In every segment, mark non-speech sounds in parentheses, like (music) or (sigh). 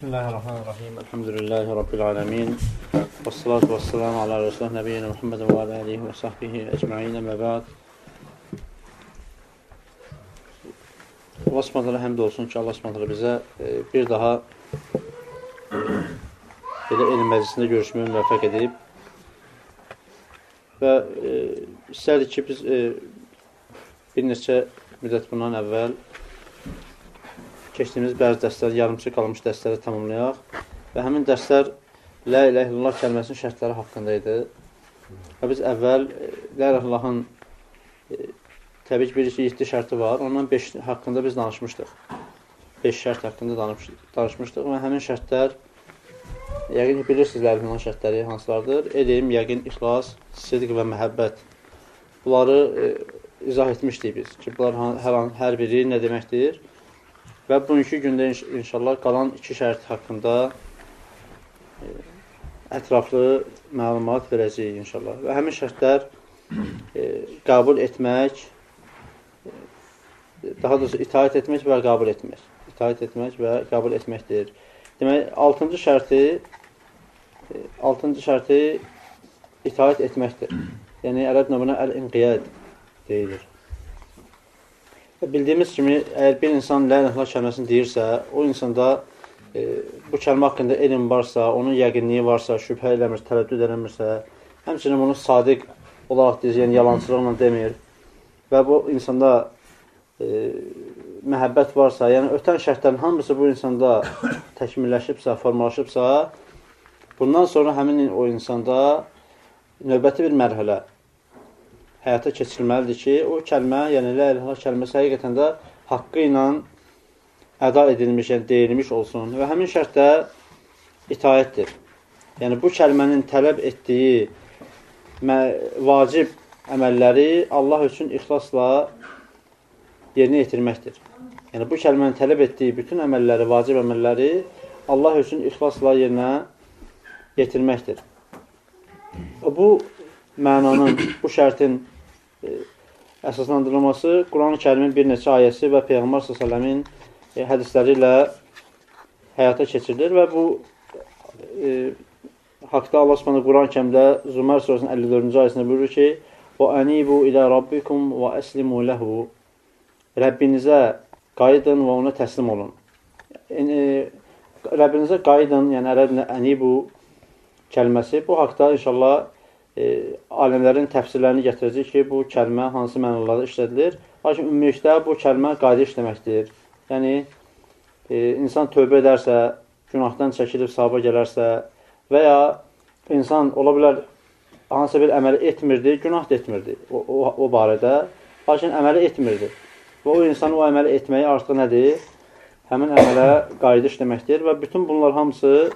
Bismillahirrahmanirrahim. Elhamdülillahi Rabbil alemin. Və salatu və selamu ala Resulullah Nəbiyyina Muhammedin və alihi və sahbihi əcma'inə məbəd. Allah subhanətələ həmd olsun ki, Allah subhanətələ bizə e, bir daha belə elm məclisində görüşməyə müvəffəq edib. Və e, istərdik ki, biz e, bir neçə müddət bundan əvvəl keçdiyimiz bəzi dərslər, yarımçı qalmış dərsləri tamamlayaq və həmin dərslər Lə ilə illallah kəlməsinin şərtləri haqqında idi. Və biz əvvəl Lə ilə illallahın e, təbii ki, bir iki 7 şərti var. Ondan 5 haqqında biz danışmışdıq. 5 şərt haqqında danış, danışmışdıq və həmin şərtlər yəqin bilirsiniz Lə ilə şərtləri hansılardır? Elm, yəqin, ixlas, sidq və məhəbbət. Bunları e, izah etmişdik biz ki, bunlar hər, hər biri nə deməkdir? Və bugünkü gündə inş inşallah qalan iki şərt haqqında e, ətraflı məlumat verəcəyik inşallah. Və həmin şərtlər e, qəbul etmək, e, daha doğrusu itaat etmək və qəbul etmək. İtaat etmək və qəbul etməkdir. Demək, altıncı şərti altıncı şərti itaat etməkdir. (clears throat) Yəni, ərəb növünə əl-inqiyad deyilir. Bildiyimiz kimi, əgər bir insan lə iləhlə kəlməsini deyirsə, o insanda e, bu kəlmə haqqında elm varsa, onun yəqinliyi varsa, şübhə eləmir, tərəddüd eləmirsə, həmçinin bunu sadiq olaraq deyir, yəni yalancılıqla demir və bu insanda e, məhəbbət varsa, yəni ötən şərtlərin hamısı bu insanda təkmilləşibsə, formalaşıbsa, bundan sonra həmin o insanda növbəti bir mərhələ, həyata keçirilməlidir ki, o kəlmə, yəni lə ilaha kəlməsi həqiqətən də haqqı ilə əda edilmiş, yəni deyilmiş olsun və həmin şərtdə itaətdir. Yəni bu kəlmənin tələb etdiyi vacib əməlləri Allah üçün ixlasla yerinə yetirməkdir. Yəni bu kəlmənin tələb etdiyi bütün əməlləri, vacib əməlləri Allah üçün ixlasla yerinə yetirməkdir. Bu mənanın, bu şərtin əsaslandırılması Quran-ı kərimin bir neçə ayəsi və Peyğəmbər s.ə.v-in e, hədisləri ilə həyata keçirilir və bu e, haqda Allah s.ə.v Quran-ı kərimdə Zümər surəsinin 54-cü ayəsində buyurur ki ilə rabbikum və əslimu ləhu Rəbbinizə qayıdın və ona təslim olun. Yəni, Rəbbinizə qayıdın, yəni ərəblə ənibu kəlməsi bu haqda inşallah e, alimlərin təfsirlərini gətirəcək ki, bu kəlmə hansı mənalarda işlədilir. Lakin ümumilikdə bu kəlmə qayda işləməkdir. Yəni, e, insan tövbə edərsə, günahdan çəkilib sahaba gələrsə və ya insan ola bilər hansısa bir əməli etmirdi, günah da etmirdi o, o, o barədə. Lakin əməli etmirdi. Və o insan o əməli etməyi artıq nədir? Həmin əmələ qayda işləməkdir və bütün bunlar hamısı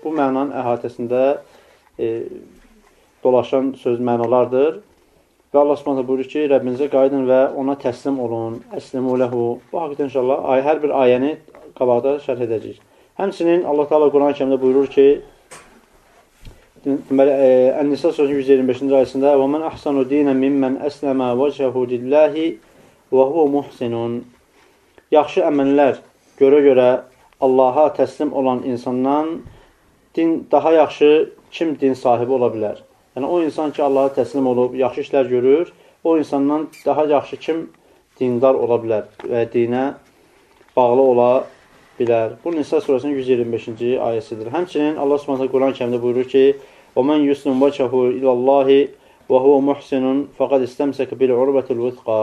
bu mənanın əhatəsində e, dolaşan söz mənalardır. Və Allah Subhanahu buyurur ki, Rəbbinizə qayıdın və ona təslim olun. Əslimu lehu. Bu haqqda inşallah ay hər bir ayəni qabaqda şərh edəcəyik. Həmçinin Allah Taala Quran-Kərimdə buyurur ki, deməli Ən-Nisa surəsinin 125-ci ayəsində: "Və men ahsanu dinan mimmen əsləmə vəcəhu lillahi və huve muhsinun." Yaxşı əməllər görə-görə Allaha təslim olan insandan din daha yaxşı kim din sahibi ola bilər? Yəni, o insan ki, Allaha təslim olub, yaxşı işlər görür, o insandan daha yaxşı kim dindar ola bilər və dinə bağlı ola bilər. Bu, Nisa surəsinin 125-ci ayəsidir. Həmçinin Allah subhanətə Quran kəmdə buyurur ki, وَمَنْ يُسْلُمْ وَجْهَهُ إِلَى اللّٰهِ وَهُوَ مُحْسِنٌ فَقَدْ اِسْتَمْسَكَ بِالْعُرْبَةِ الْوِثْقَى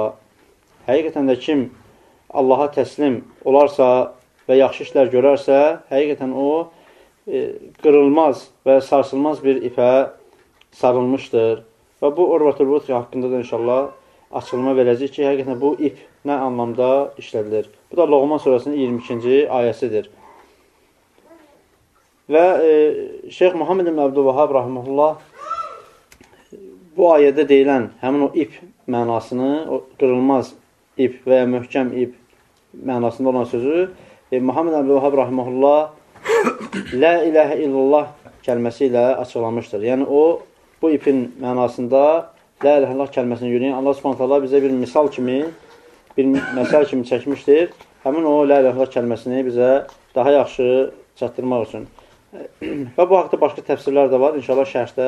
Həqiqətən də kim Allaha təslim olarsa və yaxşı işlər görərsə, həqiqətən o e, qırılmaz və sarsılmaz bir ipə sarılmışdır. Və bu Urvatul Vutri haqqında da inşallah açılma verəcək ki, həqiqətən bu ip nə anlamda işlədilir. Bu da Loğman surəsinin 22-ci ayəsidir. Və e, Şeyx Muhammed ibn Abdülvahab rahimehullah bu ayədə deyilən həmin o ip mənasını, o qırılmaz ip və ya möhkəm ip mənasında olan sözü e, Muhammed Abdülvahab rahimehullah Lə iləhə illallah kəlməsi ilə açıqlamışdır. Yəni o bu ipin mənasında Lə iləhəllah kəlməsini yürüyən Allah subhanətələ bizə bir misal kimi, bir məsəl kimi çəkmişdir. Həmin o Lə iləhəllah kəlməsini bizə daha yaxşı çatdırmaq üçün. Və bu haqda başqa təfsirlər də var. İnşallah şərhdə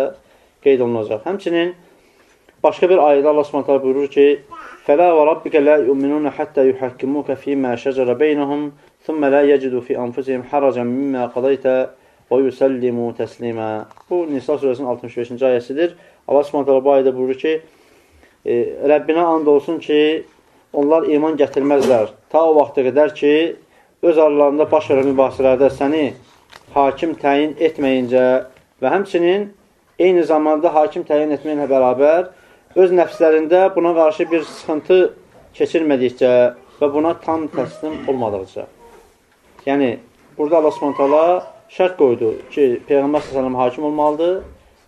qeyd olunacaq. Həmçinin başqa bir ayədə Allah Subhanahu buyurur ki: "Fələ və rabbikə la yu'minuna hatta yuhakkimuka fima şəcərə beynəhum, thumma la yacidu fi anfusihim haracan mimma qadayta və yusallimu təslimə." Bu Nisa surəsinin 65-ci ayəsidir. Allah Subhanahu bu ayədə buyurur ki: e, Rəbbinə and olsun ki, onlar iman gətirməzlər. Ta o vaxta qədər ki, öz aralarında baş verən mübahisələrdə səni hakim təyin etməyincə və həmçinin eyni zamanda hakim təyin etməklə bərabər öz nəfslərində buna qarşı bir sıxıntı keçirmədikcə və buna tam təslim olmadıqca. Yəni, burada Allah subhanətələ şərt qoydu ki, Peyğəmbər s.ə.v hakim olmalıdır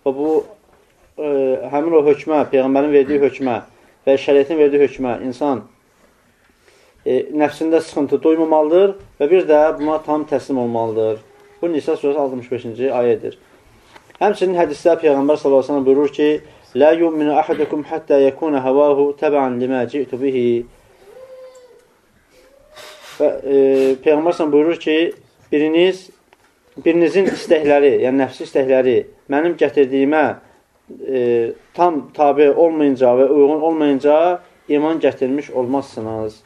və bu ə, həmin o hökmə, Peyğəmbərin verdiyi hökmə və şəriyyətin verdiyi hökmə insan e, nəfsində sıxıntı duymamalıdır və bir də buna tam təslim olmalıdır. Bu Nisa surəsi 65-ci ayədir. Həmçinin hədisdə Peyğəmbər səlləm buyurur ki: "La yu'minu ahadukum hatta yakuna hawahu tab'an lima ji'tu bihi." Və e, Peyğəmbər sallallahu buyurur ki, biriniz birinizin istəkləri, yəni nəfsi istəkləri mənim gətirdiyimə e, tam tabi olmayınca və uyğun olmayınca iman gətirmiş olmazsınız.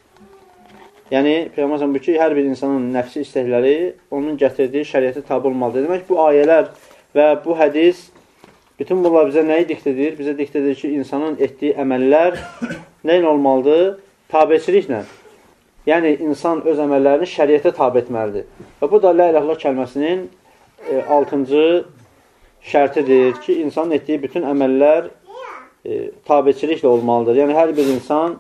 Yəni, Peyğəmbər bu ki, hər bir insanın nəfsi istəkləri onun gətirdiyi şəriyyətə tabi olmalıdır. Demək, bu ayələr və bu hədis bütün bunlar bizə nəyi dikt edir? Bizə dikt edir ki, insanın etdiyi əməllər nə olmalıdır? Tabiçiliklə. Yəni, insan öz əməllərini şəriyyətə tabi etməlidir. Və bu da Lə iləhullah kəlməsinin e, 6-cı şərtidir ki, insanın etdiyi bütün əməllər e, tabiçiliklə olmalıdır. Yəni, hər bir insan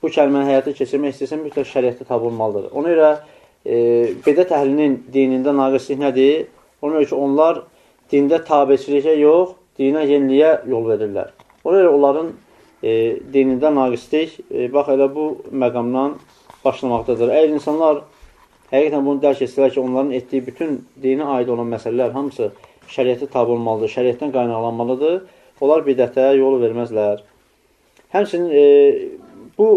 bu kəlməni həyata keçirmək istəsən, mütləq şəriətdə tabi olmalıdır. Ona görə e, bedət əhlinin dinində naqislik nədir? Ona görə ki, onlar dində tabiçilikə yox, dinə yeniliyə yol verirlər. Ona görə onların e, dinində naqislik, e, bax, elə bu məqamdan başlamaqdadır. Əgər insanlar həqiqətən bunu dərk etsələr ki, onların etdiyi bütün dinə aid olan məsələlər hamısı şəriətə tabi olmalıdır, şəriətdən qaynaqlanmalıdır. Onlar bidətə yol verməzlər. Həmçinin e, bu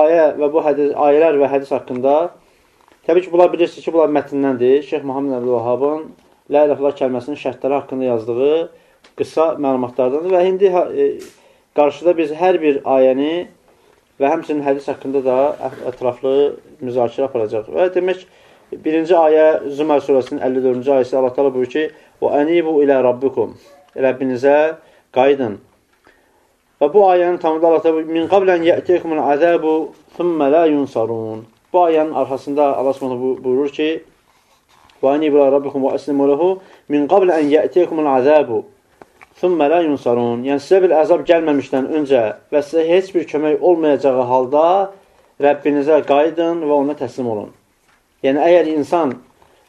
ayə və bu hədis, ayələr və hədis haqqında təbii ki, bunlar bilirsiniz ki, bunlar mətnindəndir. Şeyx Muhammed Əbdül Vahabın La iləhullah kəlməsinin şərtləri haqqında yazdığı qısa məlumatlardandır və indi e, qarşıda biz hər bir ayəni və həmçinin hədis haqqında da ətraflı müzakirə aparacaq. Və demək, birinci ayə Zümər surəsinin 54-cü ayəsi Allah təala buyurur ki: Və ənibu ilə Rabbikum. Rəbbinizə qayıdın. Və bu ayənin tamamında Allah təala min qablən yətikumul azabu thumma la yunsarun. Bu ayənin arxasında Allah Subhanahu buyurur ki: Və ənibu ilə Rabbikum və əslimu lehu min qabl an yətikumul azabu thumma la yunsarun. Yəni sizə bir əzab gəlməmişdən öncə və sizə heç bir kömək olmayacağı halda Rəbbinizə qayıdın və ona təslim olun. Yəni əgər insan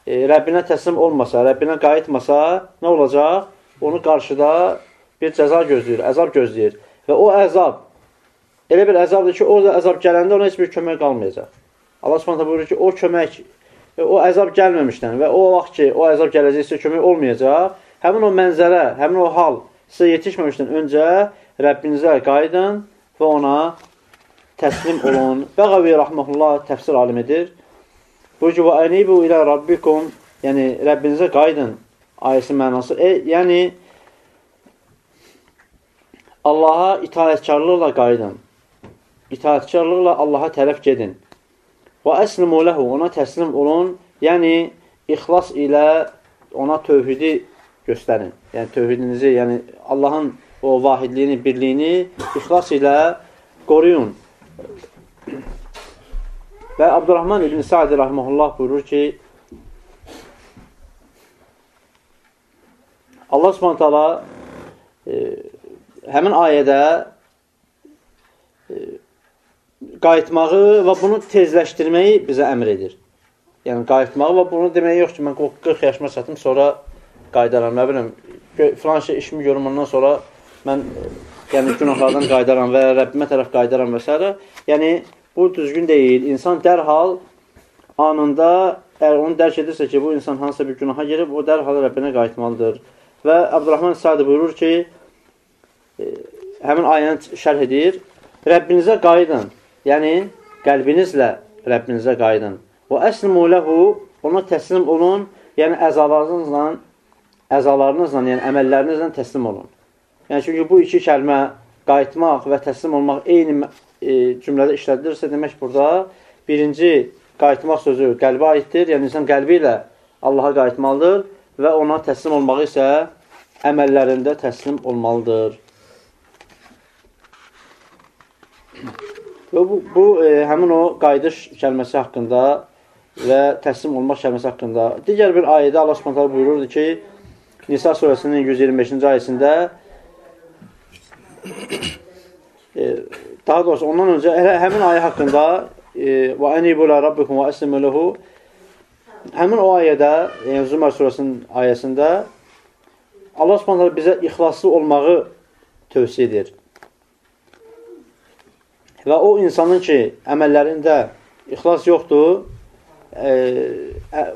e, Rəbbinə təslim olmasa, Rəbbinə qayıtmasa, nə olacaq? Onu qarşıda bir cəza gözləyir, əzab gözləyir. Və o əzab, elə bir əzabdır ki, o əzab gələndə ona heç bir kömək qalmayacaq. Allah subhanətə buyurur ki, o kömək, o əzab gəlməmişdən və o vaxt ki, o əzab gələcəksə kömək olmayacaq, həmin o mənzərə, həmin o hal sizə yetişməmişdən öncə Rəbbinizə qayıdın və ona təslim olun. (laughs) Bəğavi rəhməhullah təfsir alimidir. Buyur ki, və ənibu ilə Rabbikum, yəni Rəbbinizə qaydın ayəsi mənası. E, yəni, Allaha itaətkarlıqla qaydın. İtaətkarlıqla Allaha tərəf gedin. Və əslimu ləhu, ona təslim olun. Yəni, ixlas ilə ona tövhidi göstərin. Yəni, tövhidinizi, yəni Allahın o vahidliyini, birliyini ixlas ilə qoruyun. Və Abdurrahman ibn Sa'di rahmehullah buyurur ki, Allah Subhanahu taala e, həmin ayədə e, qayıtmağı və bunu tezləşdirməyi bizə əmr edir. Yəni qayıtmağı və bunu demək yox ki, mən 40 yaşıma çatım, sonra qaydaram, nə bilim, filan şey işimi görüm ondan sonra mən yəni günahlardan qaydaram və Rəbbimə tərəf qaydaram və s. Yəni Bu düzgün deyil. İnsan dərhal anında, əgər onu dərk edirsə ki, bu insan hansısa bir günaha girib, o dərhal Rəbbinə qayıtmalıdır. Və Abdurrahman Sadi buyurur ki, e, həmin ayəni şərh edir, Rəbbinizə qayıdın, yəni qəlbinizlə Rəbbinizə qayıdın. Və əslimu ləhu, ona təslim olun, yəni əzalarınızla, əzalarınızla, yəni əməllərinizlə təslim olun. Yəni, çünki bu iki kəlmə qayıtmaq və təslim olmaq eyni e, cümlədə işlədilirsə, demək burada birinci qayıtmaq sözü qəlbə aiddir, yəni insan qəlbi ilə Allaha qayıtmalıdır və ona təslim olmağı isə əməllərində təslim olmalıdır. Və bu, bu e, həmin o qayıdış kəlməsi haqqında və təslim olmaq kəlməsi haqqında. Digər bir ayədə Allah Subhanahu buyururdu ki, Nisa surəsinin 125-ci ayəsində e, daha doğrusu ondan öncə həmin ayə haqqında e, və enibu la rabbikum və əslimu lehu həmin o ayədə, yəni Zümər surəsinin ayəsində Allah Subhanahu bizə ixlaslı olmağı tövsiyə edir. Və o insanın ki, əməllərində ixlas yoxdur, e,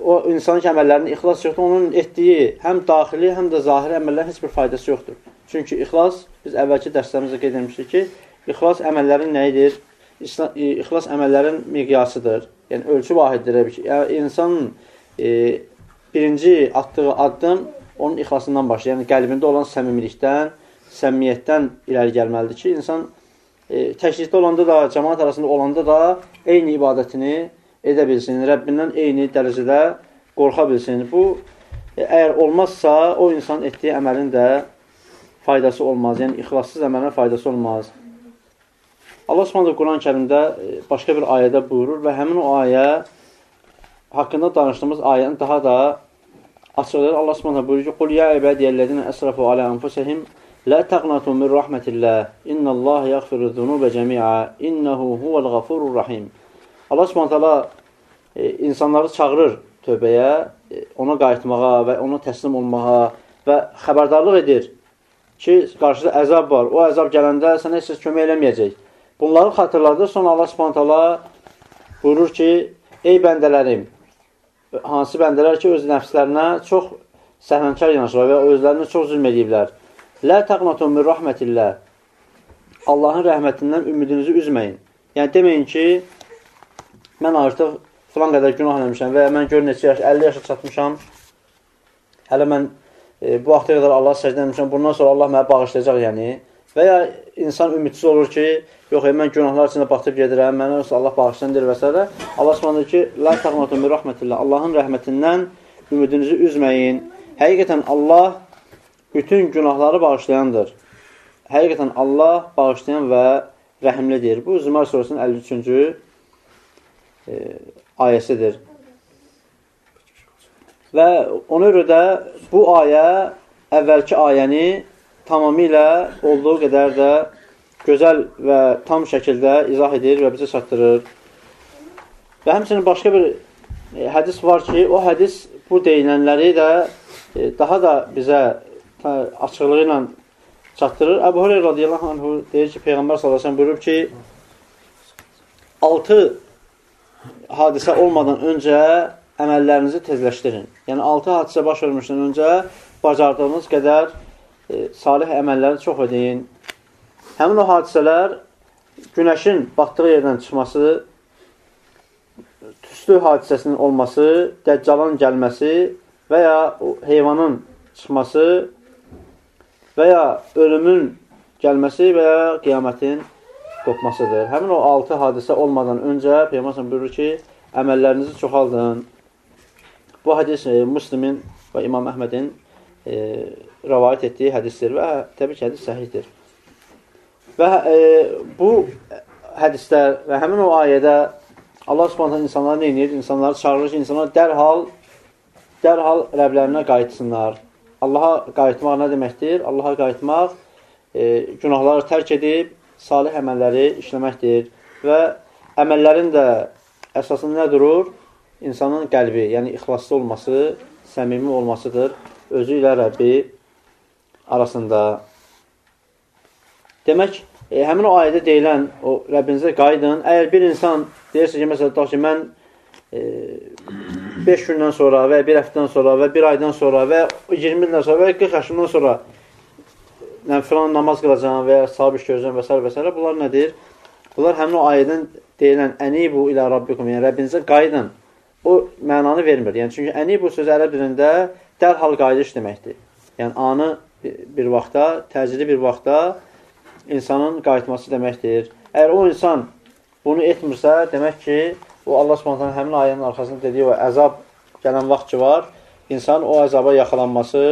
o insanın ki, əməllərində ixlas yoxdur, onun etdiyi həm daxili, həm də zahiri əməllərin heç bir faydası yoxdur. Çünki ixlas, biz əvvəlki dərslərimizdə qeyd etmişdik ki, ixlas əməllərin nəyidir? İxlas əməllərin miqyasıdır. Yəni, ölçü vahiddir. Yəni, insanın e, birinci atdığı addım onun ixlasından başlayır. Yəni, qəlbində olan səmimilikdən, səmimiyyətdən irəli gəlməlidir ki, insan e, təklikdə olanda da, cəmaat arasında olanda da eyni ibadətini edə bilsin, Rəbbindən eyni dərəcədə qorxa bilsin. Bu, e, əgər olmazsa, o insan etdiyi əməlin də faydası olmaz. Yəni, ixlassız əməlin faydası olmaz. Allah Subhanahu Quran-ı Kərimdə e, başqa bir ayədə buyurur və həmin o ayə haqqında danışdığımız ayəni daha da açıqlayır. Allah Subhanahu buyurur ki: "Qul ya ibadiyellezine esrafu ala enfusihim La taqnatu min yaghfiru zunuba cemi'a. İnnehu huvel gafurur rahim. Allah Subhanahu taala e, insanları çağırır tövbəyə, e, ona qayıtmağa və ona təslim olmağa və xəbərdarlıq edir ki, qarşıda əzab var. O əzab gələndə sənə heç kömək eləməyəcək. Bunları xatırladır. Sonra Allah Subhanahu buyurur ki, ey bəndələrim, hansı bəndələr ki, öz nəfslərinə çox səhvənkar yanaşırlar və özlərinə çox zülm ediblər. Lə təqnatun min rəhmətillah. Allahın rəhmətindən ümidinizi üzməyin. Yəni, deməyin ki, mən artıq filan qədər günah eləmişəm və mən gör neçə yaş, 50 yaşa çatmışam. Hələ mən e, bu vaxta qədər Allah səcdə etmişəm, bundan sonra Allah mənə bağışlayacaq, yəni. Və ya insan ümidsiz olur ki, yox, e, mən günahlar içində batıb gedirəm, mənə Allah bağışlandır və s. Allah s. ki, La təqnatun min rəhmətillah. Allahın rəhmətindən ümidinizi üzməyin. Həqiqətən Allah bütün günahları bağışlayandır. Həqiqətən Allah bağışlayan və rəhimlidir. Bu Zümar surəsinin 53-cü e, ayəsidir. Və ona görə də bu ayə əvvəlki ayəni tamamilə olduğu qədər də gözəl və tam şəkildə izah edir və bizə çatdırır. Və həmçinin başqa bir e, hədis var ki, o hədis bu deyilənləri də e, daha da bizə açıqlığı ilə çatdırır. Əbu Hureyr radiyallahu anhu deyir ki, Peyğəmbər sallallahu buyurub ki, 6 hadisə olmadan öncə əməllərinizi tezləşdirin. Yəni 6 hadisə baş vermişdən öncə bacardığınız qədər e, salih əməlləri çox ödeyin. Həmin o hadisələr günəşin batdığı yerdən çıxması, tüstü hadisəsinin olması, dəccalın gəlməsi və ya heyvanın çıxması və ya ölümün gəlməsi və ya qiyamətin qopmasıdır. Həmin o altı hadisə olmadan öncə Peyğəmbər buyurur ki, əməllərinizi çoxaldın. Bu hədis e, Müslimin və İmam Əhmədin e, rəvayət etdiyi hədisdir və təbii ki, hədis səhihdir. Və e, bu hədislər və həmin o ayədə Allah Subhanahu insanları nə edir? İnsanları çağırır ki, insanlar dərhal dərhal Rəblərinə qayıtsınlar. Allaha qayıtmaq nə deməkdir? Allaha qayıtmaq e, günahları tərk edib salih əməlləri işləməkdir və əməllərin də əsasında nə durur? İnsanın qəlbi, yəni ixlaslı olması, səmimi olmasıdır özü ilə Rəbbi arasında. Demək, e, həmin o ayədə deyilən o Rəbbinizə qayıdın. Əgər bir insan deyirsə ki, məsələn, ki, mən e, 5 gündən sonra və bir həftədən sonra və bir aydan sonra və 20 ildən sonra və 40 yaşından sonra filan namaz qılacağım və ya sahib iş görəcəm və s. və s. Bunlar nədir? Bunlar həmin o ayədən deyilən ənibu ilə Rabbikum, yəni Rəbbinizə qayıdın. o mənanı vermir. Yəni, çünki əni bu söz ərəb dilində dərhal qayıdış deməkdir. Yəni, anı bir vaxtda, təcili bir vaxtda insanın qayıtması deməkdir. Əgər o insan bunu etmirsə, demək ki, o Allah Subhanahu həmin ayənin arxasında dediyi o əzab gələn vaxt ki var, insan o əzaba yaxalanması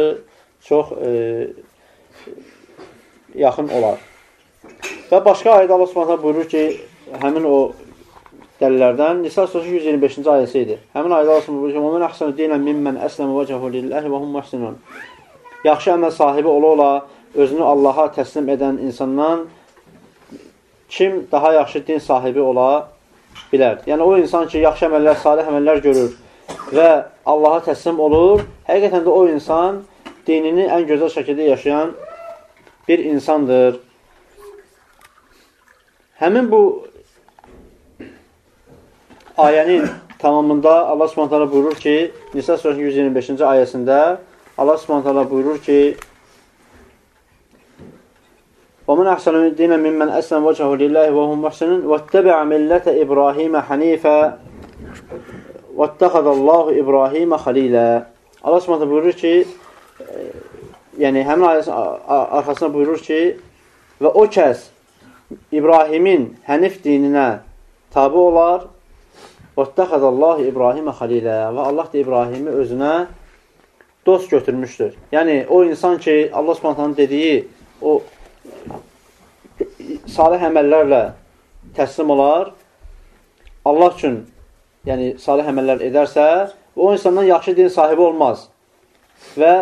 çox e, yaxın olar. Və başqa ayədə Allah Subhanahu buyurur ki, həmin o dəlillərdən Nisa surəsi 125-ci ayəsi idi. Həmin ayədə Allah Subhanahu buyurur ki: "Mən əhsanu dinən mimmen əslama vəcəhu lillahi və hum muhsinun." Yaxşı əməl sahibi ola-ola özünü Allaha təslim edən insandan kim daha yaxşı din sahibi ola bilər? Yəni o insan ki, yaxşı əməllər, salih əməllər görür və Allaha təslim olur, həqiqətən də o insan dinini ən gözəl şəkildə yaşayan bir insandır. Həmin bu ayənin tamamında Allah Subhanahu buyurur ki, Nisa surəsinin 125-ci ayəsində Allah Subhanahu buyurur ki: ومن أحسن دينا ممن أسلم وجهه لله وهم محسنون واتبع ملة إبراهيم حنيفا واتخذ الله إبراهيم خليلا Allah Subhanahu buyurur ki, e, yəni həmin ayəsin arxasına buyurur ki, və o kəs İbrahimin hənif dininə tabi olar, Vəttəxədəllah İbrahimə xalilə və Allah da İbrahimi özünə dost götürmüşdür. Yəni, o insan ki, Allah spontanın dediyi o salih əməllərlə təslim olar, Allah üçün yəni, salih əməllər edərsə, o insandan yaxşı din sahibi olmaz. Və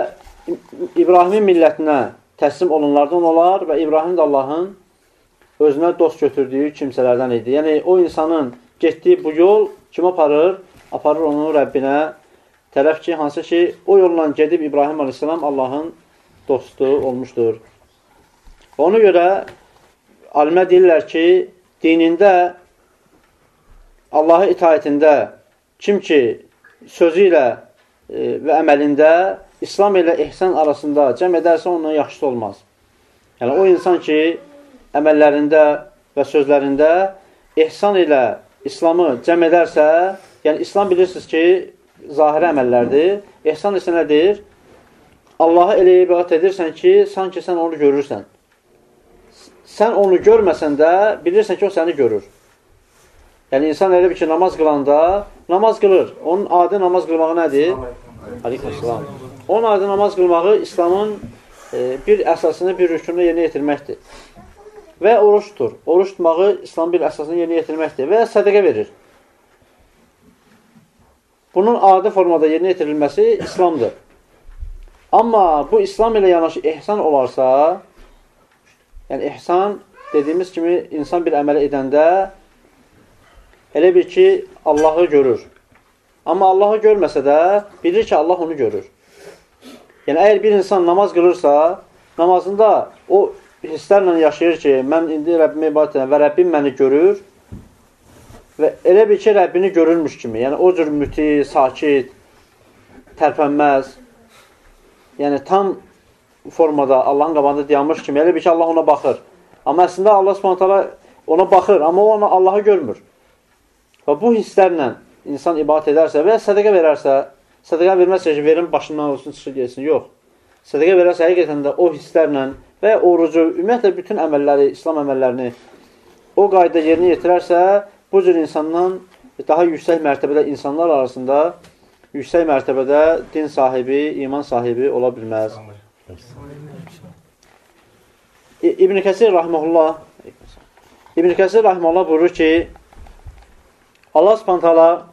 İbrahimin millətinə təslim olunlardan olar və İbrahim də Allahın özünə dost götürdüyü kimsələrdən idi. Yəni, o insanın getdiyi bu yol kim aparır? Aparır onu Rəbbinə tərəf ki, hansı ki, o yolla gedib İbrahim aleyhissalam Allahın dostu olmuşdur. Ona görə alimə deyirlər ki, dinində, Allahı itaətində kim ki, sözü ilə e, və əməlində İslam ilə ehsən arasında cəm edərsə ondan yaxşısı olmaz. Yəni, o insan ki, əməllərində və sözlərində ehsan ilə İslamı cəm edərsə, yəni İslam bilirsiniz ki, zahiri əməllərdir. Ehsan isə nədir? Allaha elə ibadət edirsən ki, sanki sən onu görürsən. Sən onu görməsən də bilirsən ki, o səni görür. Yəni, insan elə bir ki, namaz qılanda namaz qılır. Onun adi namaz qılmağı nədir? Aleyküm, selam. 10 ayda namaz qılmağı İslamın e, bir əsasını, bir rükununu yerinə yetirməkdir. Və oruç tutur. Oruç tutmağı İslamın bir əsasını yerinə yetirməkdir. Və sədəqə verir. Bunun adi formada yerinə yetirilməsi İslamdır. Amma bu İslam ilə yanaşı ehsan olarsa, yəni ehsan dediyimiz kimi insan bir əmələ edəndə elə bir ki, Allahı görür. Amma Allahı görməsə də bilir ki, Allah onu görür. Yəni, əgər bir insan namaz qılırsa, namazında o hisslərlə yaşayır ki, mən indi Rəbbimə ibadət edirəm və Rəbbim məni görür və elə bir ki, Rəbbini görürmüş kimi, yəni o cür müti, sakit, tərpənməz, yəni tam formada Allahın qabağında dayanmış kimi, elə bir ki, Allah ona baxır. Amma əslində Allah spontala ona baxır, amma o ona Allahı görmür. Və bu hisslərlə insan ibadət edərsə və sədəqə verərsə, sədəqə verməzsə ki, verin başından olsun, çıxır gelsin, yox. Sədəqə verərsə, həqiqətən də o hisslərlə və orucu, ümumiyyətlə bütün əməlləri, İslam əməllərini o qayda yerinə yetirərsə, bu cür insandan daha yüksək mərtəbədə insanlar arasında yüksək mərtəbədə din sahibi, iman sahibi ola bilməz. İbn Kəsir rahmehullah İbn Kəsir rahmehullah buyurur ki, Allah Subhanahu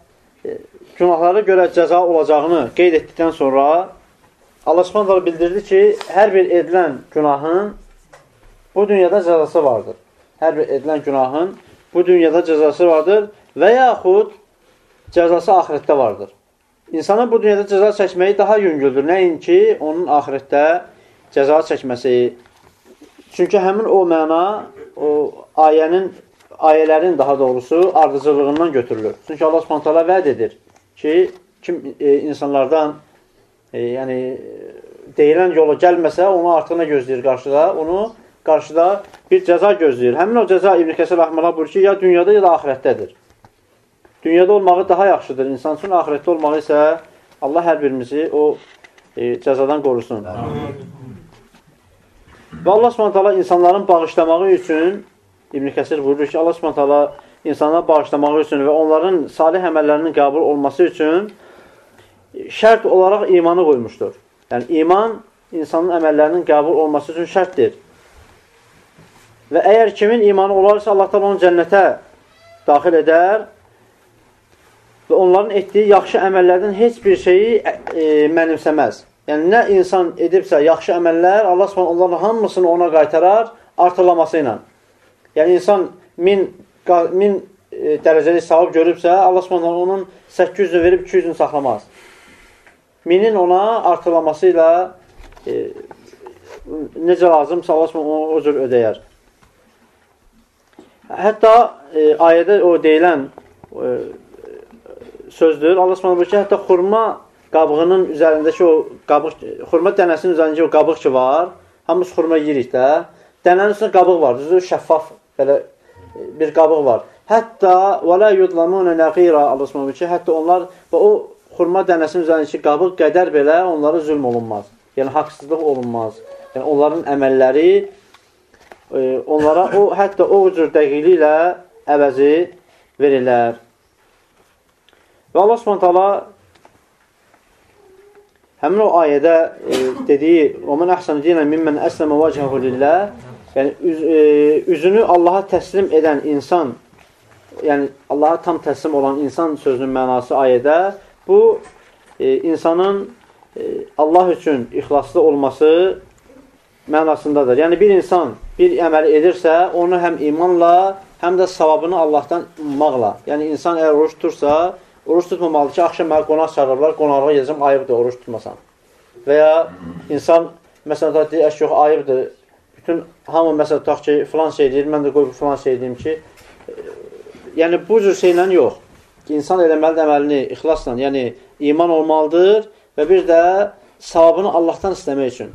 günahlara görə cəza olacağını qeyd etdikdən sonra Allah Subhanahu bildirdi ki, hər bir edilən günahın bu dünyada cəzası vardır. Hər bir edilən günahın bu dünyada cəzası vardır və yaxud cəzası axirətdə vardır. İnsanın bu dünyada cəza çəkməyi daha yüngüldür, nəinki onun axirətdə cəza çəkməsi. Çünki həmin o məna, o ayənin, ayələrin daha doğrusu ardıcılığından götürülür. Çünki Allah Subhanahu vəd edir ki, kim e, insanlardan e, yəni deyilən yola gəlməsə, onu artıq nə gözləyir qarşıda? Onu qarşıda bir cəza gözləyir. Həmin o cəza İbn Kəsir rəhməhullah buyurur ki, ya dünyada ya da axirətdədir. dünyada olmağı daha yaxşıdır insan üçün, ahirətdə olmağı isə Allah hər birimizi o e, cəzadan qorusun. Və Allah subhanətələ insanların bağışlamağı üçün İbn Kəsir buyurur ki, Allah subhanətələ insanlara bağışlamağı üçün və onların salih əməllərinin qəbul olması üçün şərt olaraq imanı qoymuşdur. Yəni, iman insanın əməllərinin qəbul olması üçün şərtdir. Və əgər kimin imanı olarsa, Allah da onu cənnətə daxil edər və onların etdiyi yaxşı əməllərdən heç bir şeyi e, mənimsəməz. Yəni, nə insan edibsə yaxşı əməllər, Allah subhanə onların hamısını ona qaytarar artırlaması ilə. Yəni, insan min, min e, dərəcəli savab görübsə, Allah subhanə onun 800-ünü verib 200-ünü saxlamaz. Minin ona artırlaması ilə e, necə lazımsa Allah subhanə onu o cür ödəyər. Hətta e, ayədə o deyilən e, sözdür. Allah Subhanahu ki, hətta xurma qabığının üzərindəki o qabıq, xurma dənəsinin üzərindəki o qabıq ki var, hamımız xurma yeyirik də. Dənənin üstündə qabıq var, düzdür, şəffaf belə bir qabıq var. Hətta və la yudlamuna naqira Allah Subhanahu ki, hətta onlar və o xurma dənəsinin üzərindəki qabıq qədər belə onlara zülm olunmaz. Yəni haqsızlıq olunmaz. Yəni onların əməlləri e, onlara o hətta o cür dəqiqliklə əvəzi verirlər. Və Allah Subhanahu taala həmin o ayədə e, dediyi: "Və men əhsanu dinan mimmen əslama vəchahu lillah" yəni üz, e, üzünü Allaha təslim edən insan, yəni Allaha tam təslim olan insan sözünün mənası ayədə bu e, insanın e, Allah üçün ixlaslı olması mənasındadır. Yəni, bir insan bir əməl edirsə, onu həm imanla, həm də savabını Allahdan ummaqla. Yəni, insan əgər oruç tutursa, oruç tutmamalıdır ki, axşam mənə qonaq çağırırlar, qonaqlığa gedəcəm, ayıbdır, oruç tutmasan. Və ya insan, məsələn, deyir, əş yox, ayıbdır. Bütün hamı, məsələn, tutaq ki, filan şey deyir, mən də qoyub filan şey deyim ki, yəni, bu cür şeylə yox. İnsan eləməlidir əməlini ixlasla, yəni, iman olmalıdır və bir də savabını Allahdan istəmək üçün.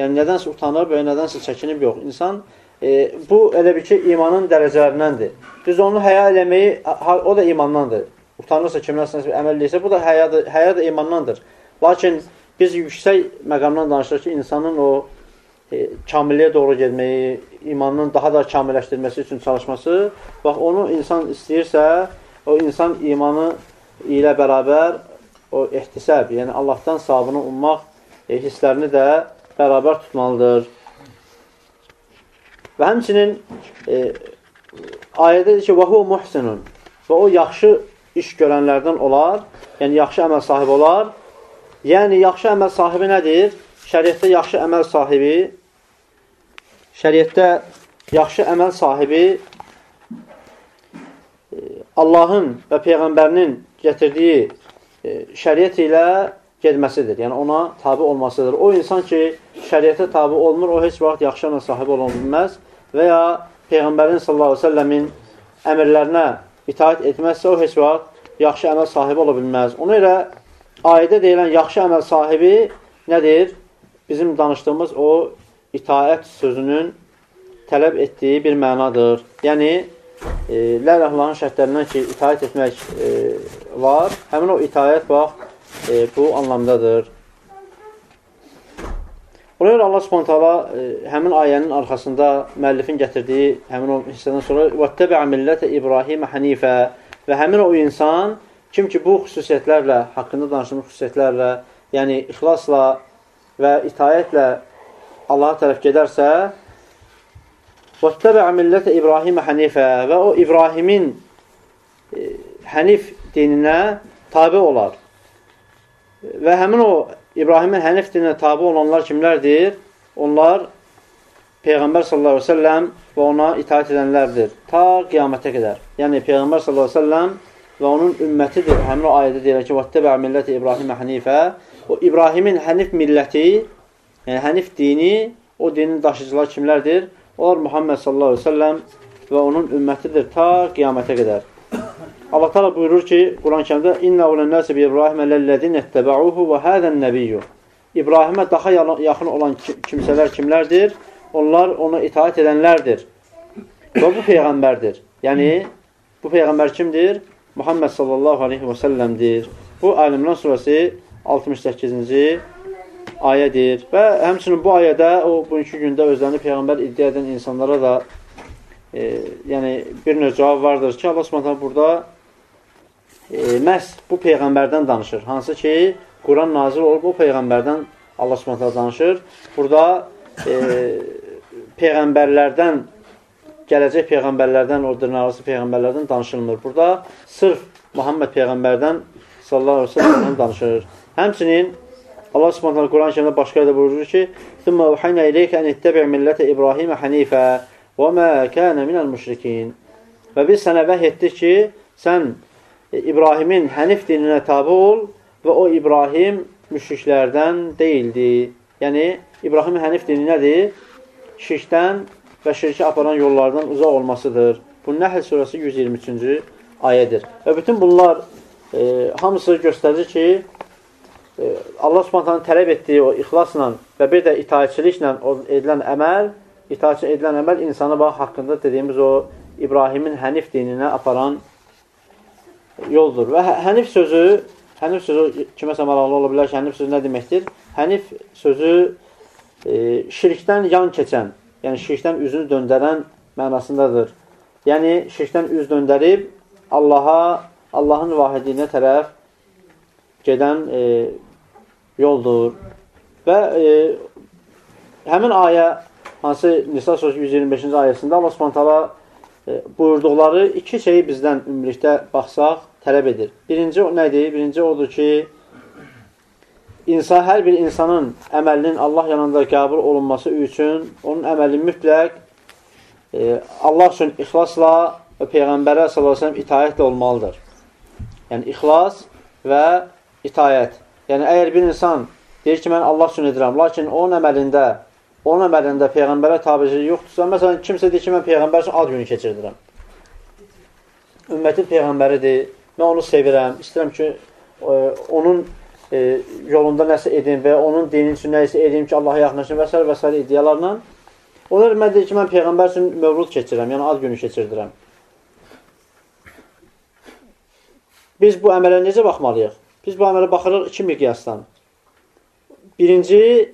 Yəni, nədənsə utanıb və nədənsə çəkinib yox. İnsan, e, bu elə bir ki, imanın dərəcələrindəndir. Düz onu həya eləməyi, o da imandandır. Utanırsa, kimlərsə əməl edirsə, bu da həya da, həya da imandandır. Lakin biz yüksək məqamdan danışırıq ki, insanın o e, kamilliyə doğru getməyi, imandan daha da kamilləşdirməsi üçün çalışması, bax, onu insan istəyirsə, o insan imanı ilə bərabər o ehtisəb, yəni Allahdan savını ummaq e, hisslərini də bərabər tutmalıdır. Və həmçinin e, ayədə ki, və hu muhsinun və o yaxşı iş görənlərdən olar, yəni yaxşı əməl sahibi olar. Yəni, yaxşı əməl sahibi nədir? Şəriyyətdə yaxşı əməl sahibi şəriətdə yaxşı əməl sahibi e, Allahın və Peyğəmbərinin gətirdiyi e, şəriət ilə getməsidir. Yəni ona tabi olmasıdır. O insan ki, şəriətə tabi olmur, o heç vaxt yaxşı əməl sahibi ola bilməz və ya Peyğəmbərin səlləmin əmrlərinə itaat etməzsə, o heç vaxt yaxşı əməl sahibi ola bilməz. Ona görə ayədə deyilən yaxşı əməl sahibi nədir? Bizim danışdığımız o itaət sözünün tələb etdiyi bir mənadır. Yəni, e, ləl-əhlahın şərtlərindən ki, itaət etmək e, var. Həmin o itaət vaxt e, bu anlamdadır. Ona görə Allah Subhanahu taala e, həmin ayənin arxasında müəllifin gətirdiyi həmin o hissədən sonra "Vəttəbə millətə İbrahim hanifə" və həmin o insan kim ki bu xüsusiyyətlərlə, haqqında danışdığımız xüsusiyyətlərlə, yəni ixlasla və itayətlə Allaha tərəf gedərsə, "Vəttəbə millətə İbrahim hanifə" və o İbrahimin e, hənif dininə tabe olar. Və həmin o İbrahimin hənif dininə tabi olanlar kimlərdir? Onlar Peyğəmbər sallallahu əleyhi və səlləm və ona itaat edənlərdir ta qiyamətə qədər. Yəni Peyğəmbər sallallahu əleyhi və səlləm və onun ümmətidir. Həmin o ayədə deyir ki: "Vəttəbə milləti İbrahim hənifə." O İbrahimin hənif milləti, yəni hənif dini, o dinin daşıyıcıları kimlərdir? Onlar Muhammed sallallahu əleyhi və səlləm və onun ümmətidir ta qiyamətə qədər. (coughs) Allah Teala buyurur ki, Quran-Kərimdə İnna ulən-nasi bi İbrahimə ləllezin ettebauhu və hadzən nəbiyyu. İbrahimə daha yaxın olan kimsələr kimlərdir? Onlar ona itaat edənlərdir. Və bu peyğəmbərdir. Yəni bu peyğəmbər kimdir? Muhammed sallallahu aleyhi və səlləmdir. Bu Əl-İmran surəsi 68-ci ayədir. Və həmçinin bu ayədə o bugünkü gündə özlərini Peyğəmbər iddia edən insanlara da e, yəni bir növ cavab vardır ki, Allah Subhanahu burada e, məhz bu Peyğəmbərdən danışır. Hansı ki, Quran nazil olub o Peyğəmbərdən Allah Subhanahu danışır. Burada e, Peyğəmbərlərdən gələcək Peyğəmbərlərdən, o dırnaqarası Peyğəmbərlərdən danışılmır. Burada sırf Muhammed Peyğəmbərdən sallallahu aleyhi ve sellemdən danışır. Həmçinin Allah Subhanahu Quran-ı Kərimdə başqa yerdə buyurur ki: "Thumma uhayna ilayka an ittabi' millata İbrahim hanifa və ma kana minal müşrikin." Və biz sənə vəhy etdik ki, sən İbrahimin hənif dininə tabe ol və o İbrahim müşriklərdən deyildi. Yəni İbrahim hənif dini nədir? Şirkdən və şirki aparan yollardan uzaq olmasıdır. Bu Nəhl surəsi 123-cü ayədir. Və bütün bunlar e, hamısı göstərir ki, Allah Subhanahu tələb etdiyi o ixlasla və bir də itaatçiliklə edilən əməl, itaatçı edilən əməl insanı bax haqqında dediyimiz o İbrahimin hənif dininə aparan yoldur. Və hə, hənif sözü, hənif sözü kiməsə maraqlı ola bilər ki, hənif sözü nə deməkdir? Hənif sözü e, şirkdən yan keçən, yəni şirkdən üzünü döndərən mənasındadır. Yəni şirkdən üz döndərib Allaha, Allahın vahidinə tərəf gedən e, yoldur. Və e, həmin ayə hansı Nisa surəsi 125-ci ayəsində Allah Subhanahu e, buyurduqları iki şeyi bizdən ümumilikdə baxsaq tələb edir. Birinci nədir? Birinci odur ki, insan, hər bir insanın əməlinin Allah yanında qəbul olunması üçün onun əməli mütləq e, Allah üçün ixlasla və Peyğəmbərə s.ə.v itayətlə olmalıdır. Yəni, ixlas və itayət. Yəni, əgər bir insan deyir ki, mən Allah üçün edirəm, lakin onun əməlində, onun əməlində Peyğəmbərə tabiciliyi yoxdursa, məsələn, kimsə deyir ki, mən Peyğəmbər üçün ad günü keçirdirəm. Ümmətin Peyğəmbəridir, mən onu sevirəm, istəyirəm ki, e, onun e, yolunda nəsə edin və onun dinin üçün nəsə edeyim ki, Allaha yaxınlaşın və s. və s. iddialarla onlar mən deyir ki, mən Peyğəmbər üçün mövlud keçirəm, yəni ad günü keçirdirəm. Biz bu əmələ necə baxmalıyıq? Biz bu əmələ baxırıq iki miqyasdan. Birinci,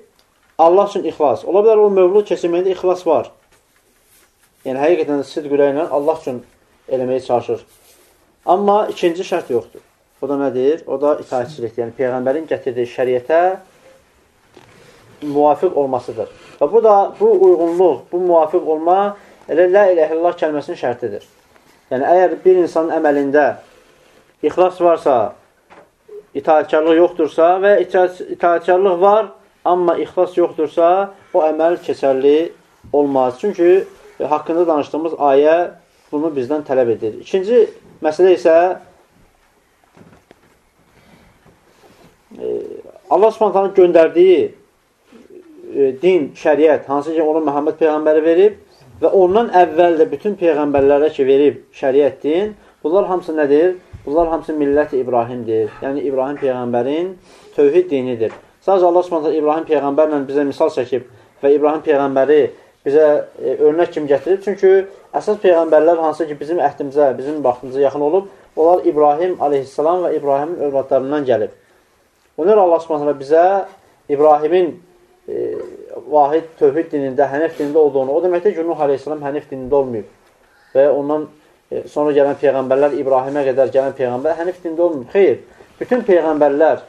Allah üçün ixlas. Ola bilər o mövlud keçirməyində ixlas var. Yəni, həqiqətən sidq ürəklə Allah üçün eləməyə çalışır. Amma ikinci şərt yoxdur. O da nədir? O da itaətçilikdir. Yəni, Peyğəmbərin gətirdiyi şəriətə müvafiq olmasıdır. Və bu da, bu uyğunluq, bu müvafiq olma elə lə ilə illallah kəlməsinin şərtidir. Yəni, əgər bir insanın əməlində ixlas varsa, itaətkarlıq yoxdursa və itaətkarlıq var, amma ixlas yoxdursa, o əməl keçərli olmaz. Çünki haqqında danışdığımız ayə bunu bizdən tələb edir. İkinci məsələ isə Allah Subhanahu göndərdiyi e, din, şəriət, hansı ki onu Məhəmməd peyğəmbəri verib və ondan əvvəl də bütün peyğəmbərlərə ki verib şəriət din, bunlar hamısı nədir? Bunlar hamısı millət İbrahimdir. Yəni İbrahim peyğəmbərin tövhid dinidir. Sadəcə Allah Subhanahu İbrahim peyğəmbərlə bizə misal çəkib və İbrahim peyğəmbəri bizə e, örnək kimi gətirib. Çünki əsas peyğəmbərlər hansı ki bizim əhdimizə, bizim vaxtımıza yaxın olub, onlar İbrahim aleyhissalam və İbrahimin övladlarından gəlib. Ona görə Allah Subhanahu bizə İbrahimin e, vahid tövhid dinində, hənif dinində olduğunu, o deməkdir ki, Nuh aleyhissalam hənif dinində olmayıb. Və ondan sonra gələn peyğəmbərlər, İbrahimə qədər gələn peyğəmbər hənif dinində olmayıb. Xeyr, bütün peyğəmbərlər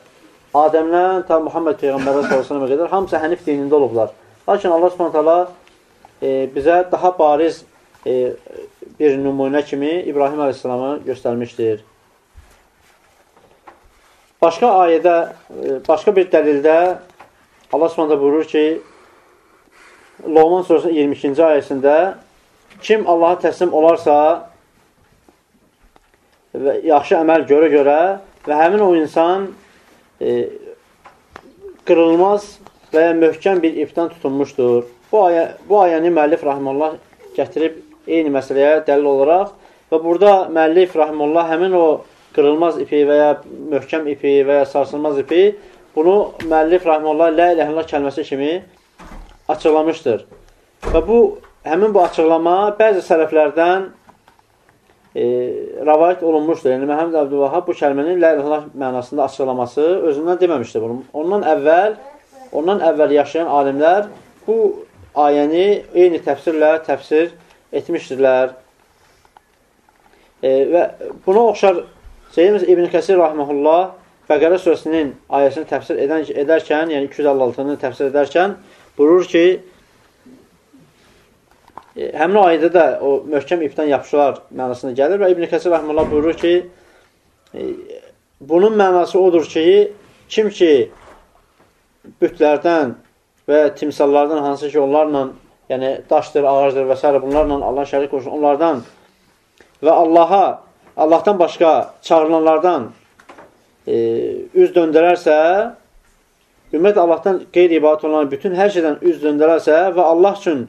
Adəmdən ta Muhammed peyğəmbərə sallallahu qədər hamısı hənif dinində olublar. Lakin Allah Subhanahu e, bizə daha bariz e, bir nümunə kimi İbrahim aleyhissalamı göstərmişdir. Başqa ayədə, e, başqa bir dəlildə Allah Subhanahu buyurur ki, Loğman surəsinin 22-ci ayəsində kim Allaha təslim olarsa və yaxşı əməl görə-görə və həmin o insan e, qırılmaz və ya möhkəm bir ipdən tutunmuşdur. Bu, ayə, bu ayəni müəllif rahiməllah gətirib eyni məsələyə dəlil olaraq və burada müəllif rahiməllah həmin o qırılmaz ipi və ya möhkəm ipi və ya sarsılmaz ipi bunu müəllif rahmanullah lə ilə illallah kəlməsi kimi açıqlamışdır. Və bu həmin bu açıqlama bəzi sələflərdən e, rəvayət olunmuşdur. Yəni Məhəmməd Əbdülvahab bu kəlmənin la ilaha mənasında açıqlaması özündən deməmişdir bunu. Ondan əvvəl ondan əvvəl yaşayan alimlər bu ayəni eyni təfsirlə təfsir etmişdirlər. E, və buna oxşar Seyyimiz İbn Kəsir rahmehullah Bəqərə surəsinin ayəsini təfsir edən, edərkən, yəni 256-nı təfsir edərkən buyurur ki, həmin o ayədə də o möhkəm ipdən yapışılar mənasına gəlir və İbn Kəsir rəhməllah buyurur ki, e, bunun mənası odur ki, kim ki bütlərdən və timsallardan hansı ki onlarla, yəni daşdır, ağacdır və s. bunlarla Allah şərik olsun, onlardan və Allaha, Allahdan başqa çağırılanlardan e, üz döndərərsə, ümumiyyətlə Allahdan qeyri-ibadət olan bütün hər şeydən üz döndərərsə və Allah üçün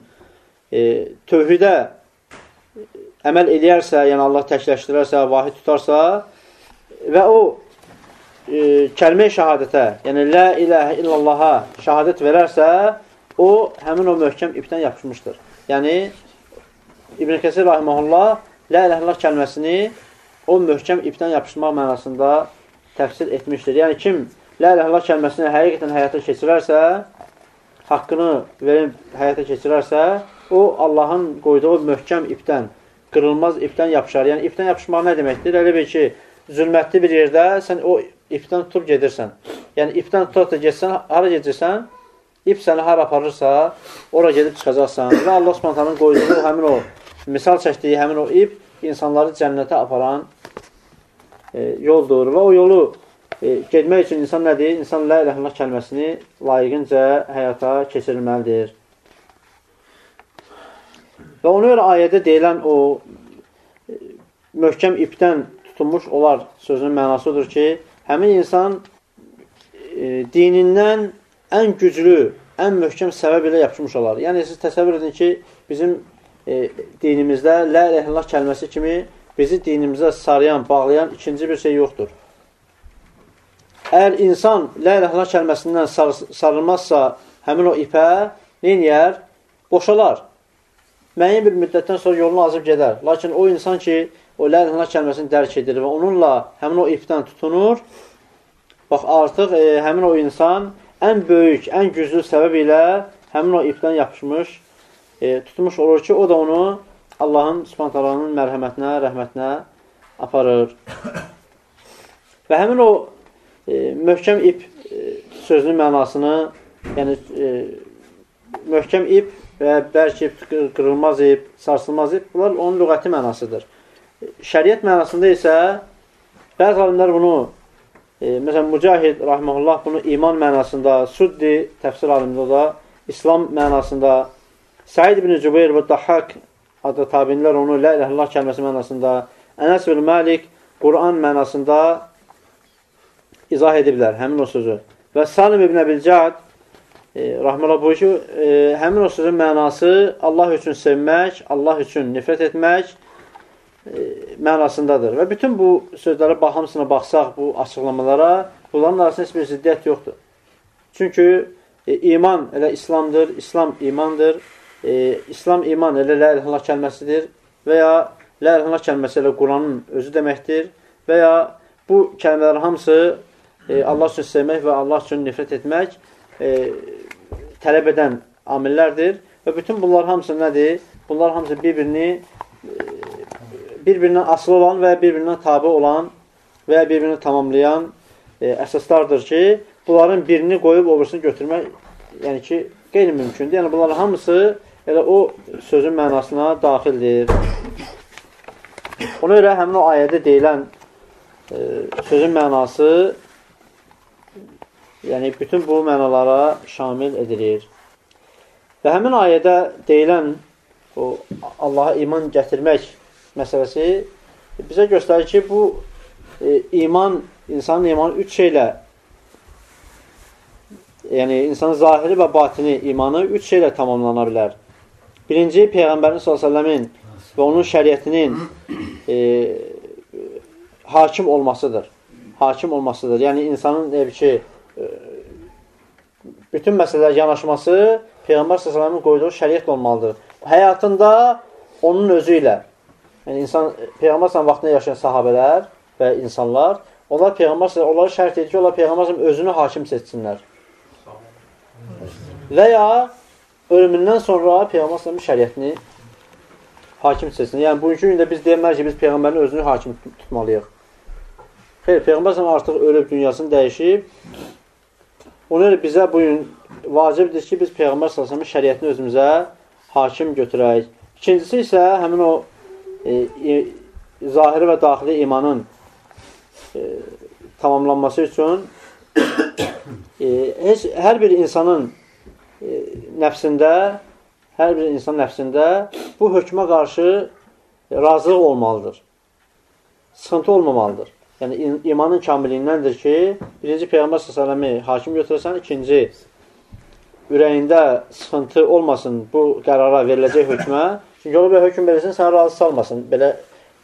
e, tövhidə əməl edərsə, yəni Allah təkləşdirərsə, vahid tutarsa və o e, kəlmə-i şəhadətə, yəni Lə iləhə illallaha şəhadət verərsə, o, həmin o möhkəm ipdən yapışmışdır. Yəni, İbn-i Kəsir rahiməhullah Lə iləhə illallah kəlməsini o möhkəm ipdən yapışmaq mənasında təfsir etmişdir. Yəni kim la ilahe illallah kəlməsini həqiqətən həyata keçirərsə, haqqını verib həyata keçirərsə, o Allahın qoyduğu möhkəm ipdən, qırılmaz ipdən yapışar. Yəni ipdən yapışmaq nə deməkdir? Elə bir ki, zülmətli bir yerdə sən o ipdən tutub gedirsən. Yəni ipdən tutub da getsən, hara gedirsən? İp səni hara aparırsa, ora gedib çıxacaqsan. Və Allah Subhanahu qoyduğu həmin o misal çəkdiyi həmin o ip insanları cənnətə aparan e, yoldur və o yolu e, getmək üçün insan nədir? İnsan la ilahe illallah kəlməsini layiqincə həyata keçirilməlidir. Və ona görə ayədə deyilən o e, möhkəm ipdən tutulmuş olar sözünün mənası odur ki, həmin insan e, dinindən ən güclü, ən möhkəm səbəb ilə yapışmış olar. Yəni, siz təsəvvür edin ki, bizim e, dinimizdə la ilahe illallah kəlməsi kimi bizi dinimizə sarayan, bağlayan ikinci bir şey yoxdur. Əgər insan la ilahe kəlməsindən sar sarılmazsa həmin o ipə neyniyər? Boşalar. Müəyyən bir müddətdən sonra yolunu azıb gedər. Lakin o insan ki, o ilahe kəlməsini dərk edir və onunla həmin o ipdən tutunur, bax artıq e, həmin o insan ən böyük, ən güclü səbəb ilə həmin o ipdən yapışmış, e, tutmuş olur ki, o da onu Allahın subhantalarının mərhəmətinə, rəhmətinə aparır. (coughs) Və həmin o e, möhkəm ip e, sözünün mənasını, yəni e, möhkəm ip və bərk ip, qırılmaz ip, sarsılmaz ip, bunlar onun lüğəti mənasıdır. Şəriət mənasında isə bəzi alimlər bunu, e, məsələn, Mücahid, rahməhullah, bunu iman mənasında, Suddi, təfsir alimdə da, İslam mənasında, Said ibn Cübeyr və Dahhak adlı tabinlər onu la ilahe illallah kəlməsi mənasında, Ənəs bin Malik Quran mənasında izah ediblər həmin o sözü. Və Salim ibn Əbilcad e, rahmələ buyur ki, e, həmin o sözün mənası Allah üçün sevmək, Allah üçün nifrət etmək e, mənasındadır. Və bütün bu sözlərə bax, hamısına baxsaq, bu açıqlamalara, bunların arasında heç bir ziddiyyət yoxdur. Çünki e, iman elə İslamdır, İslam imandır e, İslam iman elə la ilahe kəlməsidir və ya la ilahe kəlməsi elə Quranın özü deməkdir və ya bu kəlmələrin hamısı e, Allah üçün sevmək və Allah üçün nifrət etmək e, tələb edən amillərdir və bütün bunlar hamısı nədir? Bunlar hamısı bir-birini e, bir-birindən asılı olan və bir-birindən tabi olan və bir-birini tamamlayan e, əsaslardır ki, bunların birini qoyub obrisini götürmək yəni ki, qeyri-mümkündür. Yəni bunların hamısı elə o sözün mənasına daxildir. Ona görə həmin o ayədə deyilən e, sözün mənası yəni bütün bu mənalara şamil edilir. Və həmin ayədə deyilən o Allaha iman gətirmək məsələsi bizə göstərir ki, bu e, iman, insanın imanı üç şeylə yəni insanın zahiri və batini imanı üç şeylə tamamlana bilər. Birinci, Peyğəmbərin s.ə.v-in və onun şəriətinin e, hakim olmasıdır. Hakim olmasıdır. Yəni, insanın ev ki, bütün məsələlər yanaşması Peyğəmbər s.ə.v-in qoyduğu şəriət olmalıdır. Həyatında onun özü ilə, Yəni insan Peyğəmbər sallallahu vaxtında yaşayan sahabelər və insanlar, onlar Peyğəmbər onları şərt edir ki, onlar Peyğəmbər özünü hakim seçsinlər. Və ya ölümündən sonra Peyğəmbər sallallahu şəriətini hakim seçsin. Yəni bugünkü gündə biz demərik ki, biz Peyğəmbərin özünü hakim tutmalıyıq. Xeyr, Peyğəmbər sallallahu artıq ölüb dünyasını dəyişib. Ona görə bizə bu gün vacibdir ki, biz Peyğəmbər sallallahu şəriətini özümüzə hakim götürək. İkincisi isə həmin o e, e, zahiri və daxili imanın e, tamamlanması üçün (coughs) e, heç, hər bir insanın e, nəfsində hər bir insan nəfsində bu hökmə qarşı razılıq olmalıdır. Sıxıntı olmamalıdır. Yəni imanın kamilliyindəndir ki, birinci Peyğəmbər s.ə.v-i hakim götürəsən, ikinci ürəyində sıxıntı olmasın bu qərara veriləcək hökmə. Çünki onu belə hökm verirsən, səni razı salmasın. Belə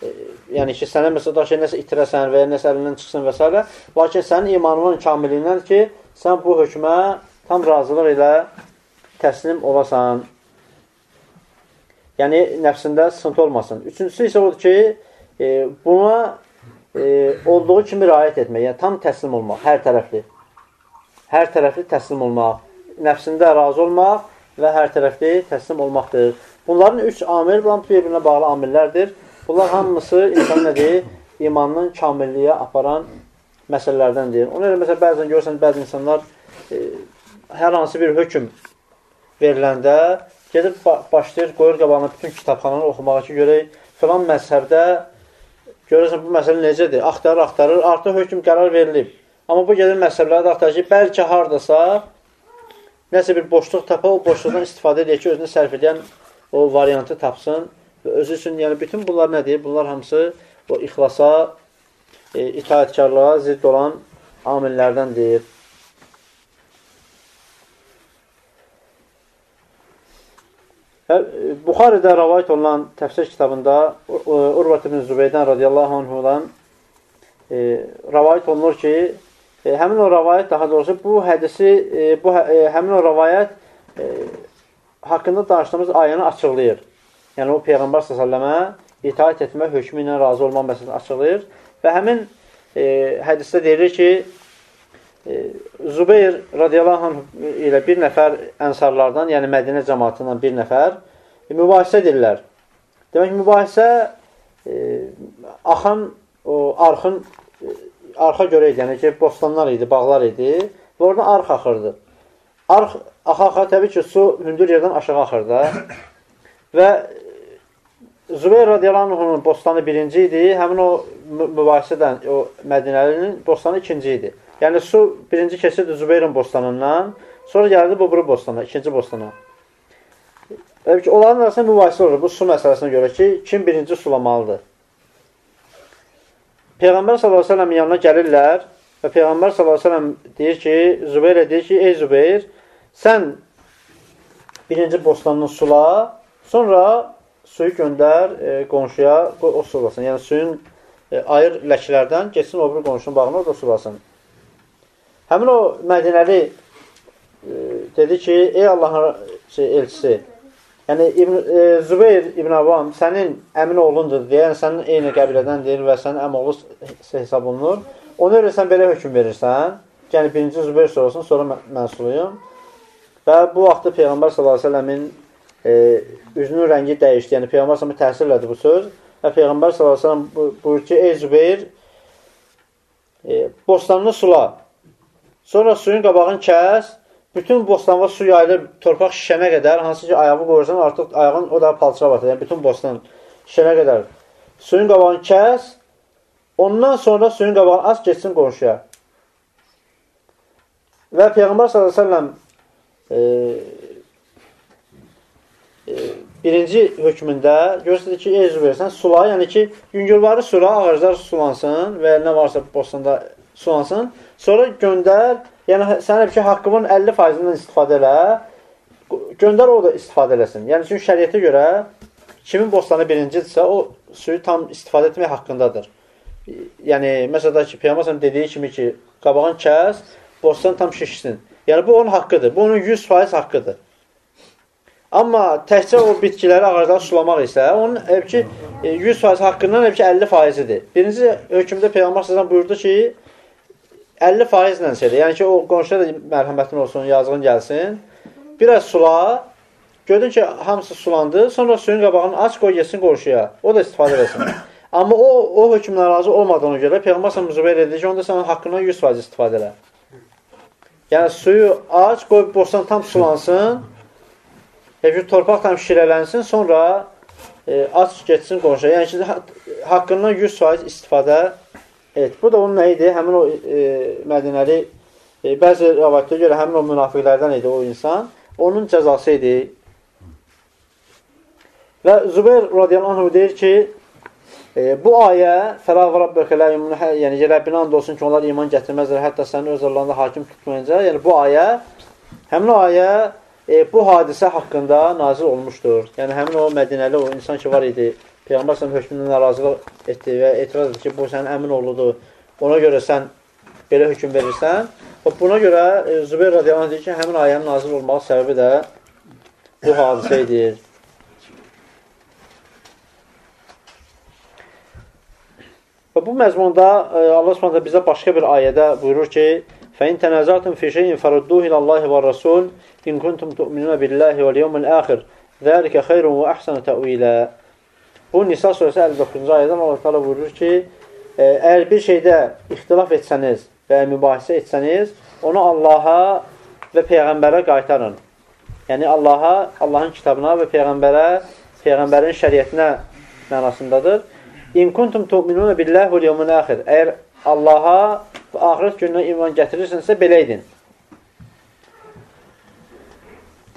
e, yəni ki, sənə məsələn daşı nəsə itirəsən və ya nəsə əlindən çıxsın və s. Lakin sənin imanının kamilliyindəndir ki, sən bu hökmə tam razılıq ilə təslim olasan. Yəni, nəfsində sıxıntı olmasın. Üçüncüsü isə odur ki, e, buna e, olduğu kimi riayət etmək, yəni tam təslim olmaq, hər tərəfli. Hər tərəfli təslim olmaq, nəfsində razı olmaq və hər tərəfli təslim olmaqdır. Bunların üç amil, bunlar bir-birinə bağlı amillərdir. Bunlar hamısı insan nədir? İmanının kamilliyə aparan məsələlərdəndir. Ona görə, məsələn, bəzən görürsən, bəzi insanlar e, hər hansı bir hökm veriləndə gedib başlayır, qoyur qabağına bütün kitabxananı oxumağa ki, görək, filan məzhəbdə görürsən, bu məsələ necədir? Axtarır, axtarır, artıq hökm qərar verilib. Amma bu gedir məzhəblərdə axtarır ki, bəlkə hardasa nəsə bir boşluq tapa, o boşluqdan istifadə edir ki, özünü sərf edən o variantı tapsın və özü üçün, yəni bütün bunlar nədir? Bunlar hamısı o ixlasa, e, itaətkarlığa zidd olan amillərdəndir. Buxarədə rəvayət olunan təfsir kitabında Urvat ibn Zübeydən radiyallahu anhudan e, rəvayət olunur ki, e, həmin o rəvayət, daha doğrusu bu hədisi, e, bu e, həmin o rəvayət e, haqqında danışdığımız ayəni açıqlayır. Yəni o Peyğəmbər s.ə.və itaat etmə hökmü ilə razı olma məsələsini açıqlayır və həmin e, hədisdə deyilir ki, Zubeyr radiyallahu anh ilə bir nəfər ənsarlardan, yəni Mədinə cəmatından bir nəfər e, mübahisə edirlər. Demək, mübahisə e, axan o arxın e, arxa görə idi, yəni ki, bostanlar idi, bağlar idi və oradan arx axırdı. Arx axa-axa təbii ki, su hündür yerdən aşağı axır da. və Zübeyir radiyallahu anh'ın bostanı birinci idi, həmin o mübahisədən, o Mədinəlinin bostanı ikinci idi. Yəni su birinci keçirdi Zübeyrin bostanından, sonra gəldi bu buru bostana, ikinci bostana. Elə ki, onların arasında mübahisə olur bu su məsələsinə görə ki, kim birinci sulamalıdır. Peyğəmbər s.ə.v yanına gəlirlər və Peyğəmbər s.ə.v deyir ki, Zübeyrə deyir ki, ey Zübeyr, sən birinci bostanını sula, sonra suyu göndər e, qonşuya, o sulasın. Yəni suyun e, ayır ləklərdən geçsin o bir qonşunun bağına, o da sulasın. Həmin o Mədinəli e, dedi ki, ey Allahın şey, elçisi, yəni İbn, e, Zübeyir İbn Avam sənin əmin oğlundur deyə, yəni sənin eyni qəbilədəndir və sənin əmoğlu hesab olunur. Ona görə sən belə hökm verirsən, yəni birinci Zübeyir sorulsun, sonra mən, mənsuluyum. Və bu vaxtda Peyğəmbər s.ə.v-in e, üzünün rəngi dəyişdi. Yəni Peyğəmbər s.ə.v təsir elədi bu söz. Və Peyğəmbər s.ə.v buyur ki, ey Zübeyir, e, bostanını sula. Sonra suyun qabağını kəs, bütün bostanğa su yayılır, torpaq şişənə qədər, hansı ki ayağı qoyursan, artıq ayağın o da palçığa batır. Yəni bütün bostan şişənə qədər. Suyun qabağını kəs, ondan sonra suyun qabağını az geçsin qonşuya. Və Peyğəmbər s.ə.v e, e, birinci hökmündə göstərir ki, ey versən, sula, yəni ki, yüngülvarı sula, ağaclar sulansın və nə varsa bostanda sulansın. Sonra göndər, yəni sənin ki, haqqımın 50%-dən istifadə elə, göndər o da istifadə eləsin. Yəni, çünki şəriyyətə görə kimin bostanı birincidirsə, o suyu tam istifadə etmək haqqındadır. Yəni, məsələn ki, Peyğəmbər dediyi kimi ki, qabağın kəs, bostan tam şişsin. Yəni, bu onun haqqıdır. Bu onun 100% haqqıdır. Amma təkcə o bitkiləri ağacları sulamaq isə onun əb ki 100% haqqından əb ki 50%-idir. Birinci hökmdə Peyğəmbər sallallahu buyurdu ki 50% nədir? Yəni ki o qonşuya da mərhəmətin olsun, yazığın gəlsin. Biraz sula, gördün ki hamısı sulandı, sonra suyun qabağını aç qoy yesin qonşuya. O da istifadə etsin. (coughs) Amma o o hökmdən razı olmadığına görə Peyğəmbər əleyhi və səlləm ki, onda sən haqqından 100% istifadə elə. Yəni suyu aç, qoy bostan tam sulansın. Həqiqət torpaq tam şirələnsin, sonra e, aç getsin qonşuya. Yəni ki, haqqından 100% istifadə et. Bu da onun nə idi? Həmin o e, Mədinəli e, bəzi rivayətlərə görə həmin o münafiqlərdən idi o insan. Onun cəzası idi. Və Zübeyr radiyallahu anh deyir ki, e, bu ayə Fəraq və Rabbəkə lə yumunə, yəni Rəbbinə and olsun ki, onlar iman gətirməzlər, hətta səni öz Allahında hakim tutmayınca. Yəni bu ayə, həmin o ayə e, bu hadisə haqqında nazil olmuşdur. Yəni həmin o Mədinəli o insan ki var idi, Peyğəmbər sən hökmündən narazılıq etdi və etiraz etdi ki, bu sənin əmin oğludur. Ona görə sən belə hökm verirsən. Və buna görə e, Zübeyir radiyallahu deyir ki, həmin ayənin nazil olmaq səbəbi də bu hadisə edir. Və bu məzmunda e, Allah Subhanahu bizə başqa bir ayədə buyurur ki: "Fəin tənaza'tum fi şeyin farudduhu ila Allah və Rasul in kuntum tu'minuna billahi vel yawmil axir. Zalika xeyrun və ahsanu ta'wila." Bu Nisa surəsi 59-cu ayədən Allah Taala buyurur ki, e, əgər bir şeydə ixtilaf etsəniz və mübahisə etsəniz, onu Allaha və peyğəmbərə qaytarın. Yəni Allaha, Allahın kitabına və peyğəmbərə, peyğəmbərin şəriətinə mənasındadır. İn kuntum tu'minuna billahi vel yevmil axir. Əgər Allaha və axirət gününə iman gətirirsinizsə belə edin.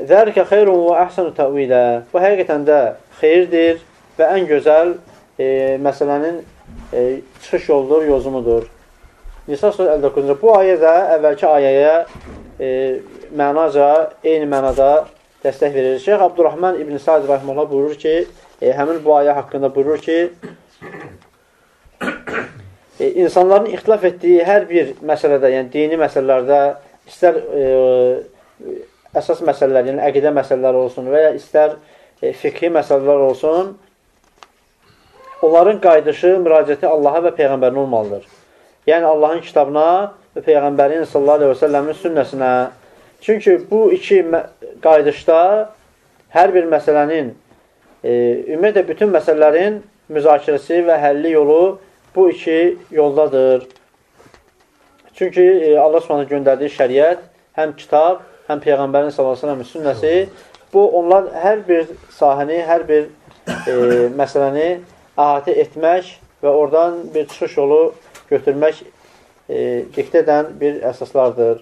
Zəlikə xeyrun və əhsanu təvilə. Bu həqiqətən də xeyirdir və ən gözəl e, məsələnin e, çıxış yoludur, yozumudur. Nisa surə 59-cu. Bu ayə də əvvəlki ayəyə e, mənaca, eyni mənada dəstək verir. Şeyx Abdurrahman İbn Sa'd rəhməhullah buyurur ki, e, həmin bu ayə haqqında buyurur ki, e, insanların ixtilaf etdiyi hər bir məsələdə, yəni dini məsələlərdə, istər e, əsas məsələlər, yəni əqidə məsələləri olsun və ya istər e, fiqhi məsələlər olsun, onların qayıdışı, müraciəti Allaha və Peyğəmbərinə olmalıdır. Yəni Allahın kitabına və Peyğəmbərin sallallahu əleyhi və səlləmin sünnəsinə. Çünki bu iki qayıdışda hər bir məsələnin e, ümumiyyətlə bütün məsələlərin müzakirəsi və həlli yolu bu iki yoldadır. Çünki e, Allah Subhanahu göndərdiyi şəriət həm kitab, həm Peyğəmbərin sallallahu əleyhi və səlləmin sünnəsi bu onlar hər bir sahəni, hər bir e, məsələni əhatə etmək və oradan bir çıxış yolu götürmək e, diktə edən bir əsaslardır.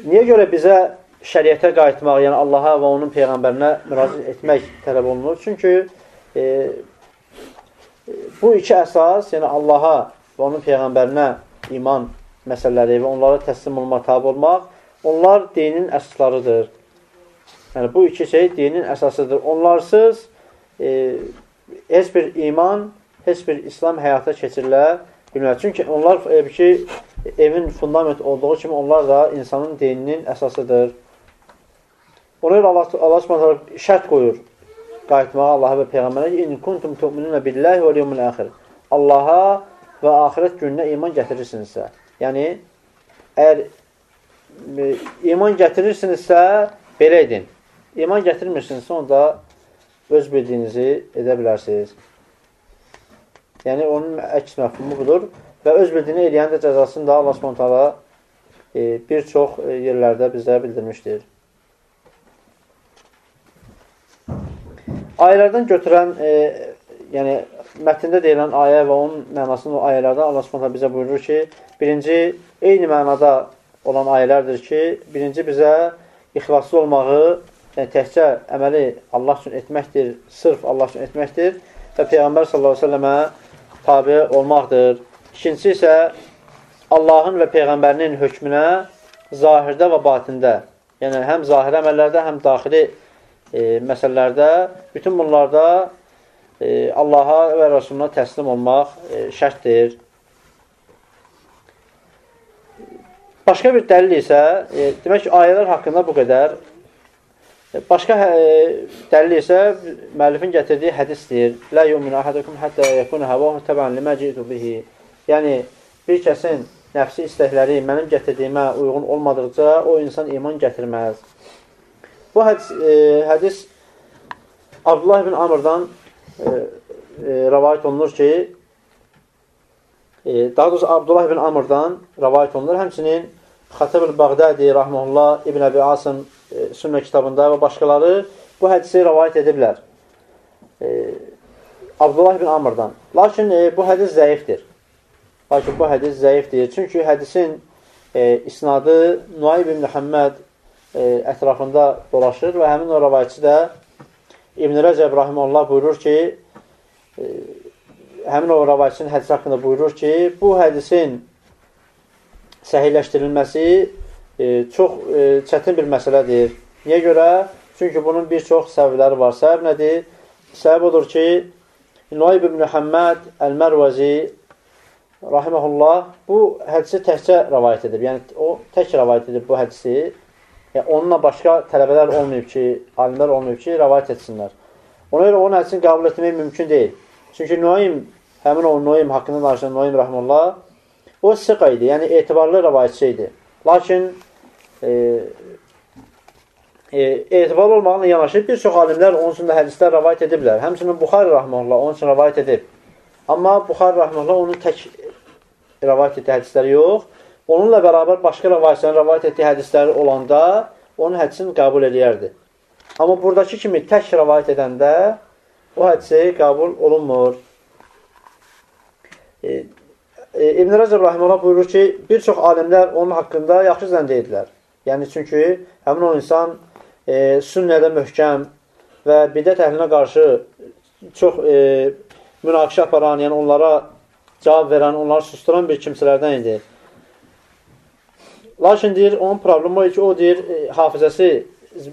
Niyə görə bizə şəriətə qayıtmaq, yəni Allaha və onun Peyğəmbərinə müraciət etmək tələb olunur? Çünki e, bu iki əsas, yəni Allaha və onun Peyğəmbərinə iman məsələləri və onlara təslim olmaq, tabi olmaq, onlar dinin əsaslarıdır. Yəni, bu iki şey dinin əsasıdır. Onlarsız e, heç bir iman, heç bir İslam həyata keçirilə bilməz. Çünki onlar e, ki, evin fundament olduğu kimi onlar da insanın dininin əsasıdır. Ona görə Allah, Allah Subhanahu şərt qoyur qayıtmağa Allaha və Peyğəmbərə in kuntum tu'minuna billahi vel yevmil axir. Allaha və axirət gününə iman gətirirsinizsə. Yəni əgər e, iman gətirirsinizsə belə edin. İman gətirmirsinizsə, onda öz bildiyinizi edə bilərsiniz. Yəni, onun əks məfhumu budur. Və öz bildiyini eləyən də cəzasını da Allah spontala e, bir çox e, yerlərdə bizə bildirmişdir. Ayələrdən götürən, e, yəni mətndə deyilən ayə və onun mənasını o ayələrdən Allah spontala bizə buyurur ki, birinci, eyni mənada olan ayələrdir ki, birinci bizə ixlaslı olmağı yəni təkcə əməli Allah üçün etməkdir, sırf Allah üçün etməkdir və Peyğəmbər sallallahu əleyhi və səlləmə tabe olmaqdır. İkincisi isə Allahın və Peyğəmbərinin hökmünə zahirdə və batində, yəni həm zahiri əməllərdə, həm daxili e, məsələlərdə, bütün bunlarda e, Allaha və Rasuluna təslim olmaq e, şərtdir. başqa bir dəlil isə, e, demək ki, ayələr haqqında bu qədər. Başqa e, dəlil isə müəllifin gətirdiyi hədisdir. La yu'minu ahadukum hatta yakuna hawahu taban lima ji'tu bihi. Yəni bir kəsin nəfsi istəkləri mənim gətirdiyimə uyğun olmadıqca o insan iman gətirməz. Bu hədis, e, hədis Abdullah ibn Amrdan e, e, rəvayət olunur ki, e, daha doğrusu Abdullah ibn Amrdan rəvayət olunur. Həmçinin Xatib el-Bağdadi rahmehullah İbn Əbi Asım sünnə kitabında və başqaları bu hədisi rəvayət ediblər. E, Abdullah ibn Amrdan. Lakin e, bu hədis zəifdir. Lakin bu hədis zəifdir. Çünki hədisin e, isnadı Nuayb ibn Muhammed e, ətrafında dolaşır və həmin o rəvayətçi də İbn Rəcəb rahimehullah buyurur ki, e, həmin o rəvayətçinin hədisi haqqında buyurur ki, bu hədisin səhiyləşdirilməsi e, çox e, çətin bir məsələdir. Niyə görə? Çünki bunun bir çox səbəbləri var. Səbəb nədir? Səbəb odur ki, Nuayb ibn Muhammed Əl-Mərvəzi rahiməhullah bu hədisi təkcə rəvayət edib. Yəni, o tək rəvayət edib bu hədisi. Yəni, onunla başqa tələbələr olmayıb ki, alimlər olmayıb ki, rəvayət etsinlər. Ona görə onun hədisini qəbul etmək mümkün deyil. Çünki Noim, həmin o Noim haqqında danışan Noim rəhməllah, o sıqa idi, yəni etibarlı rəvayətçi idi. Lakin e, e, etibarlı olmağına yanaşı bir çox alimlər onun üçün də hədislər rəvayət ediblər. Həmçinin Buxari rəhməllah onun üçün rəvayət edib. Amma Buxari rəhməllah onun tək rəvayət etdiyi hədisləri yox, onunla bərabər başqa rəvayətlərin rəvayət etdiyi hədisləri olanda onun hədisini qəbul edərdi. Amma buradakı kimi tək rəvayət edəndə o hədisi qəbul olunmur. E, e, İbn Rəcəb Rahimullah buyurur ki, bir çox alimlər onun haqqında yaxşı zənd edilər. Yəni, çünki həmin o insan e, sünnədə möhkəm və bidət əhlinə qarşı çox e, münaqişə aparan, yəni onlara cavab verən, onları susturan bir kimsələrdən idi. Lakin deyir, onun problemi o ki, o deyir, e, hafizəsi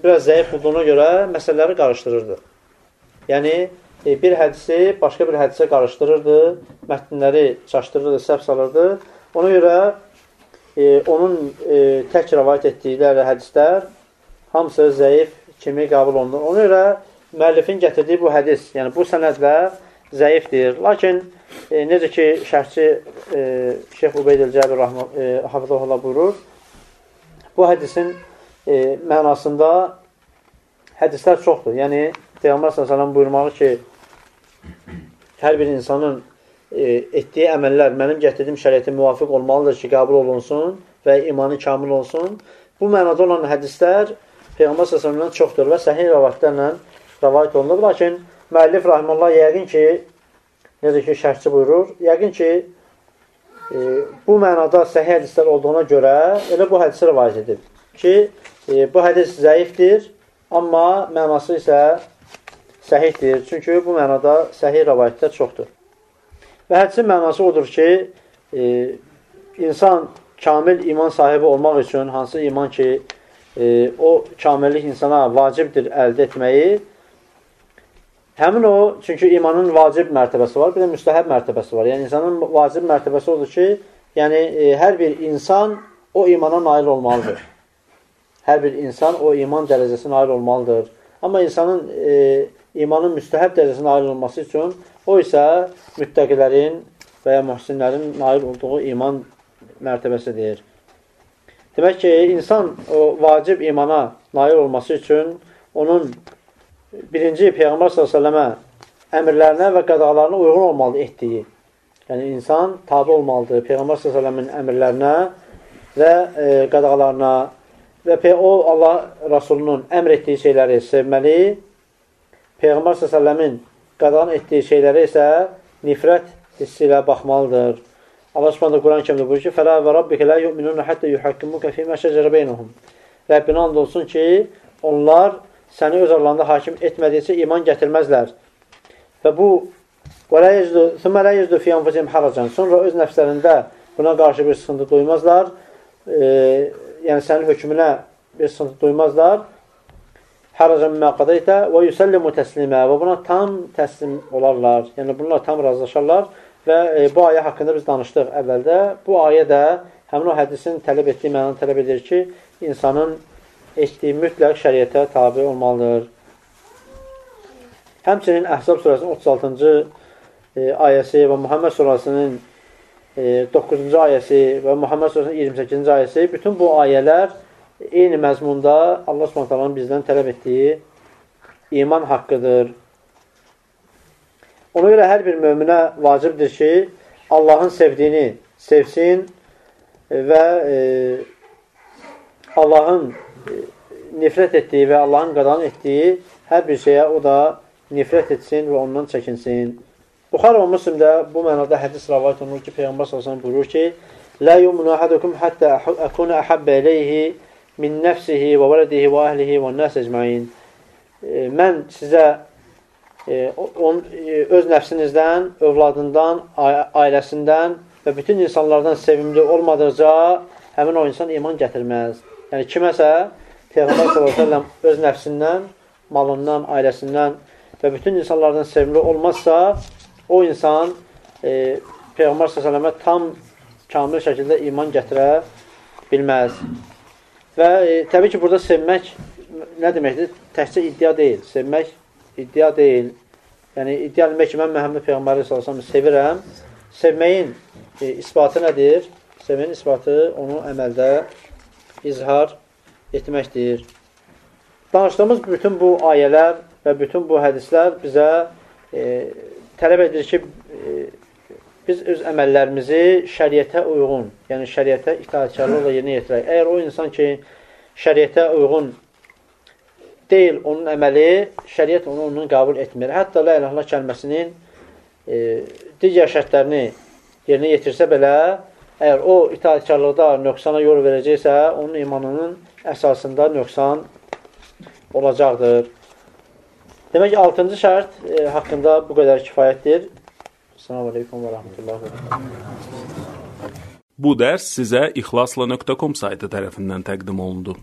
biraz zəif olduğuna görə məsələləri qarışdırırdı. Yəni, e, bir hədisi başqa bir hədisə qarışdırırdı, mətnləri çaşdırırdı, səhv salırdı. Ona görə e, onun e, tək rəvayət etdikləri hədislər hamısı zəif kimi qəbul olunur. Ona görə müəllifin gətirdiyi bu hədis, yəni bu sənədlə zəifdir. Lakin e, necə ki, şərhçi e, Şeyx Ubeyd el-Cəbir e, Hafizullah buyurur, bu hədisin e, mənasında hədislər çoxdur. Yəni, Peyğəmbər s.ə.v buyurmağı ki, hər bir insanın etdiyi əməllər mənim gətirdiyim şəriyyətə müvafiq olmalıdır ki, qəbul olunsun və imanı kamil olsun. Bu mənada olan hədislər Peyğəmbər s.ə.v-dən çoxdur və səhih rəvayətlərlə rəvayət olunur. Lakin müəllif rahiməllah yəqin ki, necə ki, şərhçi buyurur, yəqin ki, e, bu mənada səhih hədislər olduğuna görə elə bu hədisi rivayət edib ki, e, bu hədis zəifdir, amma mənası isə səhihdir. Çünki bu mənada səhih rivayətlər çoxdur. Və hədisin mənası odur ki, e, insan kamil iman sahibi olmaq üçün hansı iman ki, e, o kamillik insana vacibdir əldə etməyi, Həmin o, çünki imanın vacib mərtəbəsi var, bir də müstəhəb mərtəbəsi var. Yəni, insanın vacib mərtəbəsi odur ki, yəni, e, hər bir insan o imana nail olmalıdır. Hər bir insan o iman dərəcəsinə nail olmalıdır. Amma insanın e, imanın müstəhəb dərəcəsinə nail olması üçün o isə müttəqilərin və ya mühsinlərin nail olduğu iman mərtəbəsidir. Demək ki, insan o vacib imana nail olması üçün onun birinci Peyğəmbər s.ə.və əmrlərinə və qadağalarına uyğun olmalıdır etdiyi. Yəni, insan tabi olmalıdır Peyğəmbər s.ə.v-in əmrlərinə və e, qadağalarına və o, Allah Rasulunun əmr etdiyi şeyləri sevməli, Peyğəmbər s.ə.v-in qadağan etdiyi şeyləri isə nifrət hissi ilə baxmalıdır. Allah Subhanahu Quran kəmdə buyurur ki: "Fələ və rabbikə la yu'minun hatta yuhakkimuka fima şəcərə beynəhum." Rəbbinə and olsun ki, onlar səni öz aralarında hakim etmədikcə iman gətirməzlər. Və bu وَلَا يَجْدُ ثُمَّ لَا يَجْدُ فِي أَنْفُسِهِمْ حَرَجًا Sonra öz nəfslərində buna qarşı bir sıxıntı duymazlar. E, yəni sənin hökmünə bir sıxıntı duymazlar. Hərəcən mimə qadaytə və yüsəllimu təslimə və buna tam təslim olarlar. Yəni bunlar tam razılaşarlar və e, bu ayə haqqında biz danışdıq əvvəldə. Bu ayə də həmin o hədisin tələb etdiyi mənanı tələb edir ki, insanın etdiyi mütləq şəriətə tabi olmalıdır. Həmçinin Əhzab surəsinin 36-cı e, ayəsi və Muhammed surəsinin e, 9-cu ayəsi və Muhammed surəsinin 28-ci ayəsi bütün bu ayələr eyni məzmunda Allah Subhanahu bizdən tələb etdiyi iman haqqıdır. Ona görə hər bir möminə vacibdir ki, Allahın sevdiyini sevsin və e, Allahın e, nifrət etdiyi və Allahın qadan etdiyi hər bir şeyə o da nifrət etsin və ondan çəkinsin. Buxar və Müslimdə bu mənada hədis rəvayət olunur ki, Peyğəmbər sallallahu buyurur ki: "La yu'minu ahadukum hatta akuna ahabba ilayhi min nafsihi və waladihi və ahlihi və nas ecmaîn." E, mən sizə e, e, öz nəfsinizdən, övladından, ailəsindən və bütün insanlardan sevimli olmadıqca həmin o insan iman gətirməz. Yəni kiməsə Peyğəmbər s.ə.v öz nəfsindən, malından, ailəsindən və bütün insanlardan sevimli olmazsa, o insan e, Peyğəmbər s.ə.və tam kamil şəkildə iman gətirə bilməz. Və e, təbii ki, burada sevmək nə deməkdir? Təhcə iddia deyil. Sevmək iddia deyil. Yəni, iddia etmək ki, mən Məhəmməd Peyğəmbəri s.ə.v sevirəm. Sevməyin e, isbatı nədir? Sevməyin isbatı onu əməldə izhar etməkdir. Danışdığımız bütün bu ayələr və bütün bu hədislər bizə e, tələb edir ki, e, biz öz əməllərimizi şəriətə uyğun, yəni şəriətə itaatkarlıqla yerinə yetirək. Əgər o insan ki, şəriətə uyğun deyil onun əməli, şəriət onu onun qəbul etmir. Hətta la ilahla kəlməsinin e, digər şərtlərini yerinə yetirsə belə, əgər o itaatkarlıqda nöqsana yol verəcəksə, onun imanının əsasında nöqsan olacaqdır. Demək ki, 6-cı şərt e, haqqında bu qədər kifayətdir. Selamun Aleyküm və Rəhmətullah və Bu dərs sizə ixlasla.com saytı tərəfindən təqdim olundu.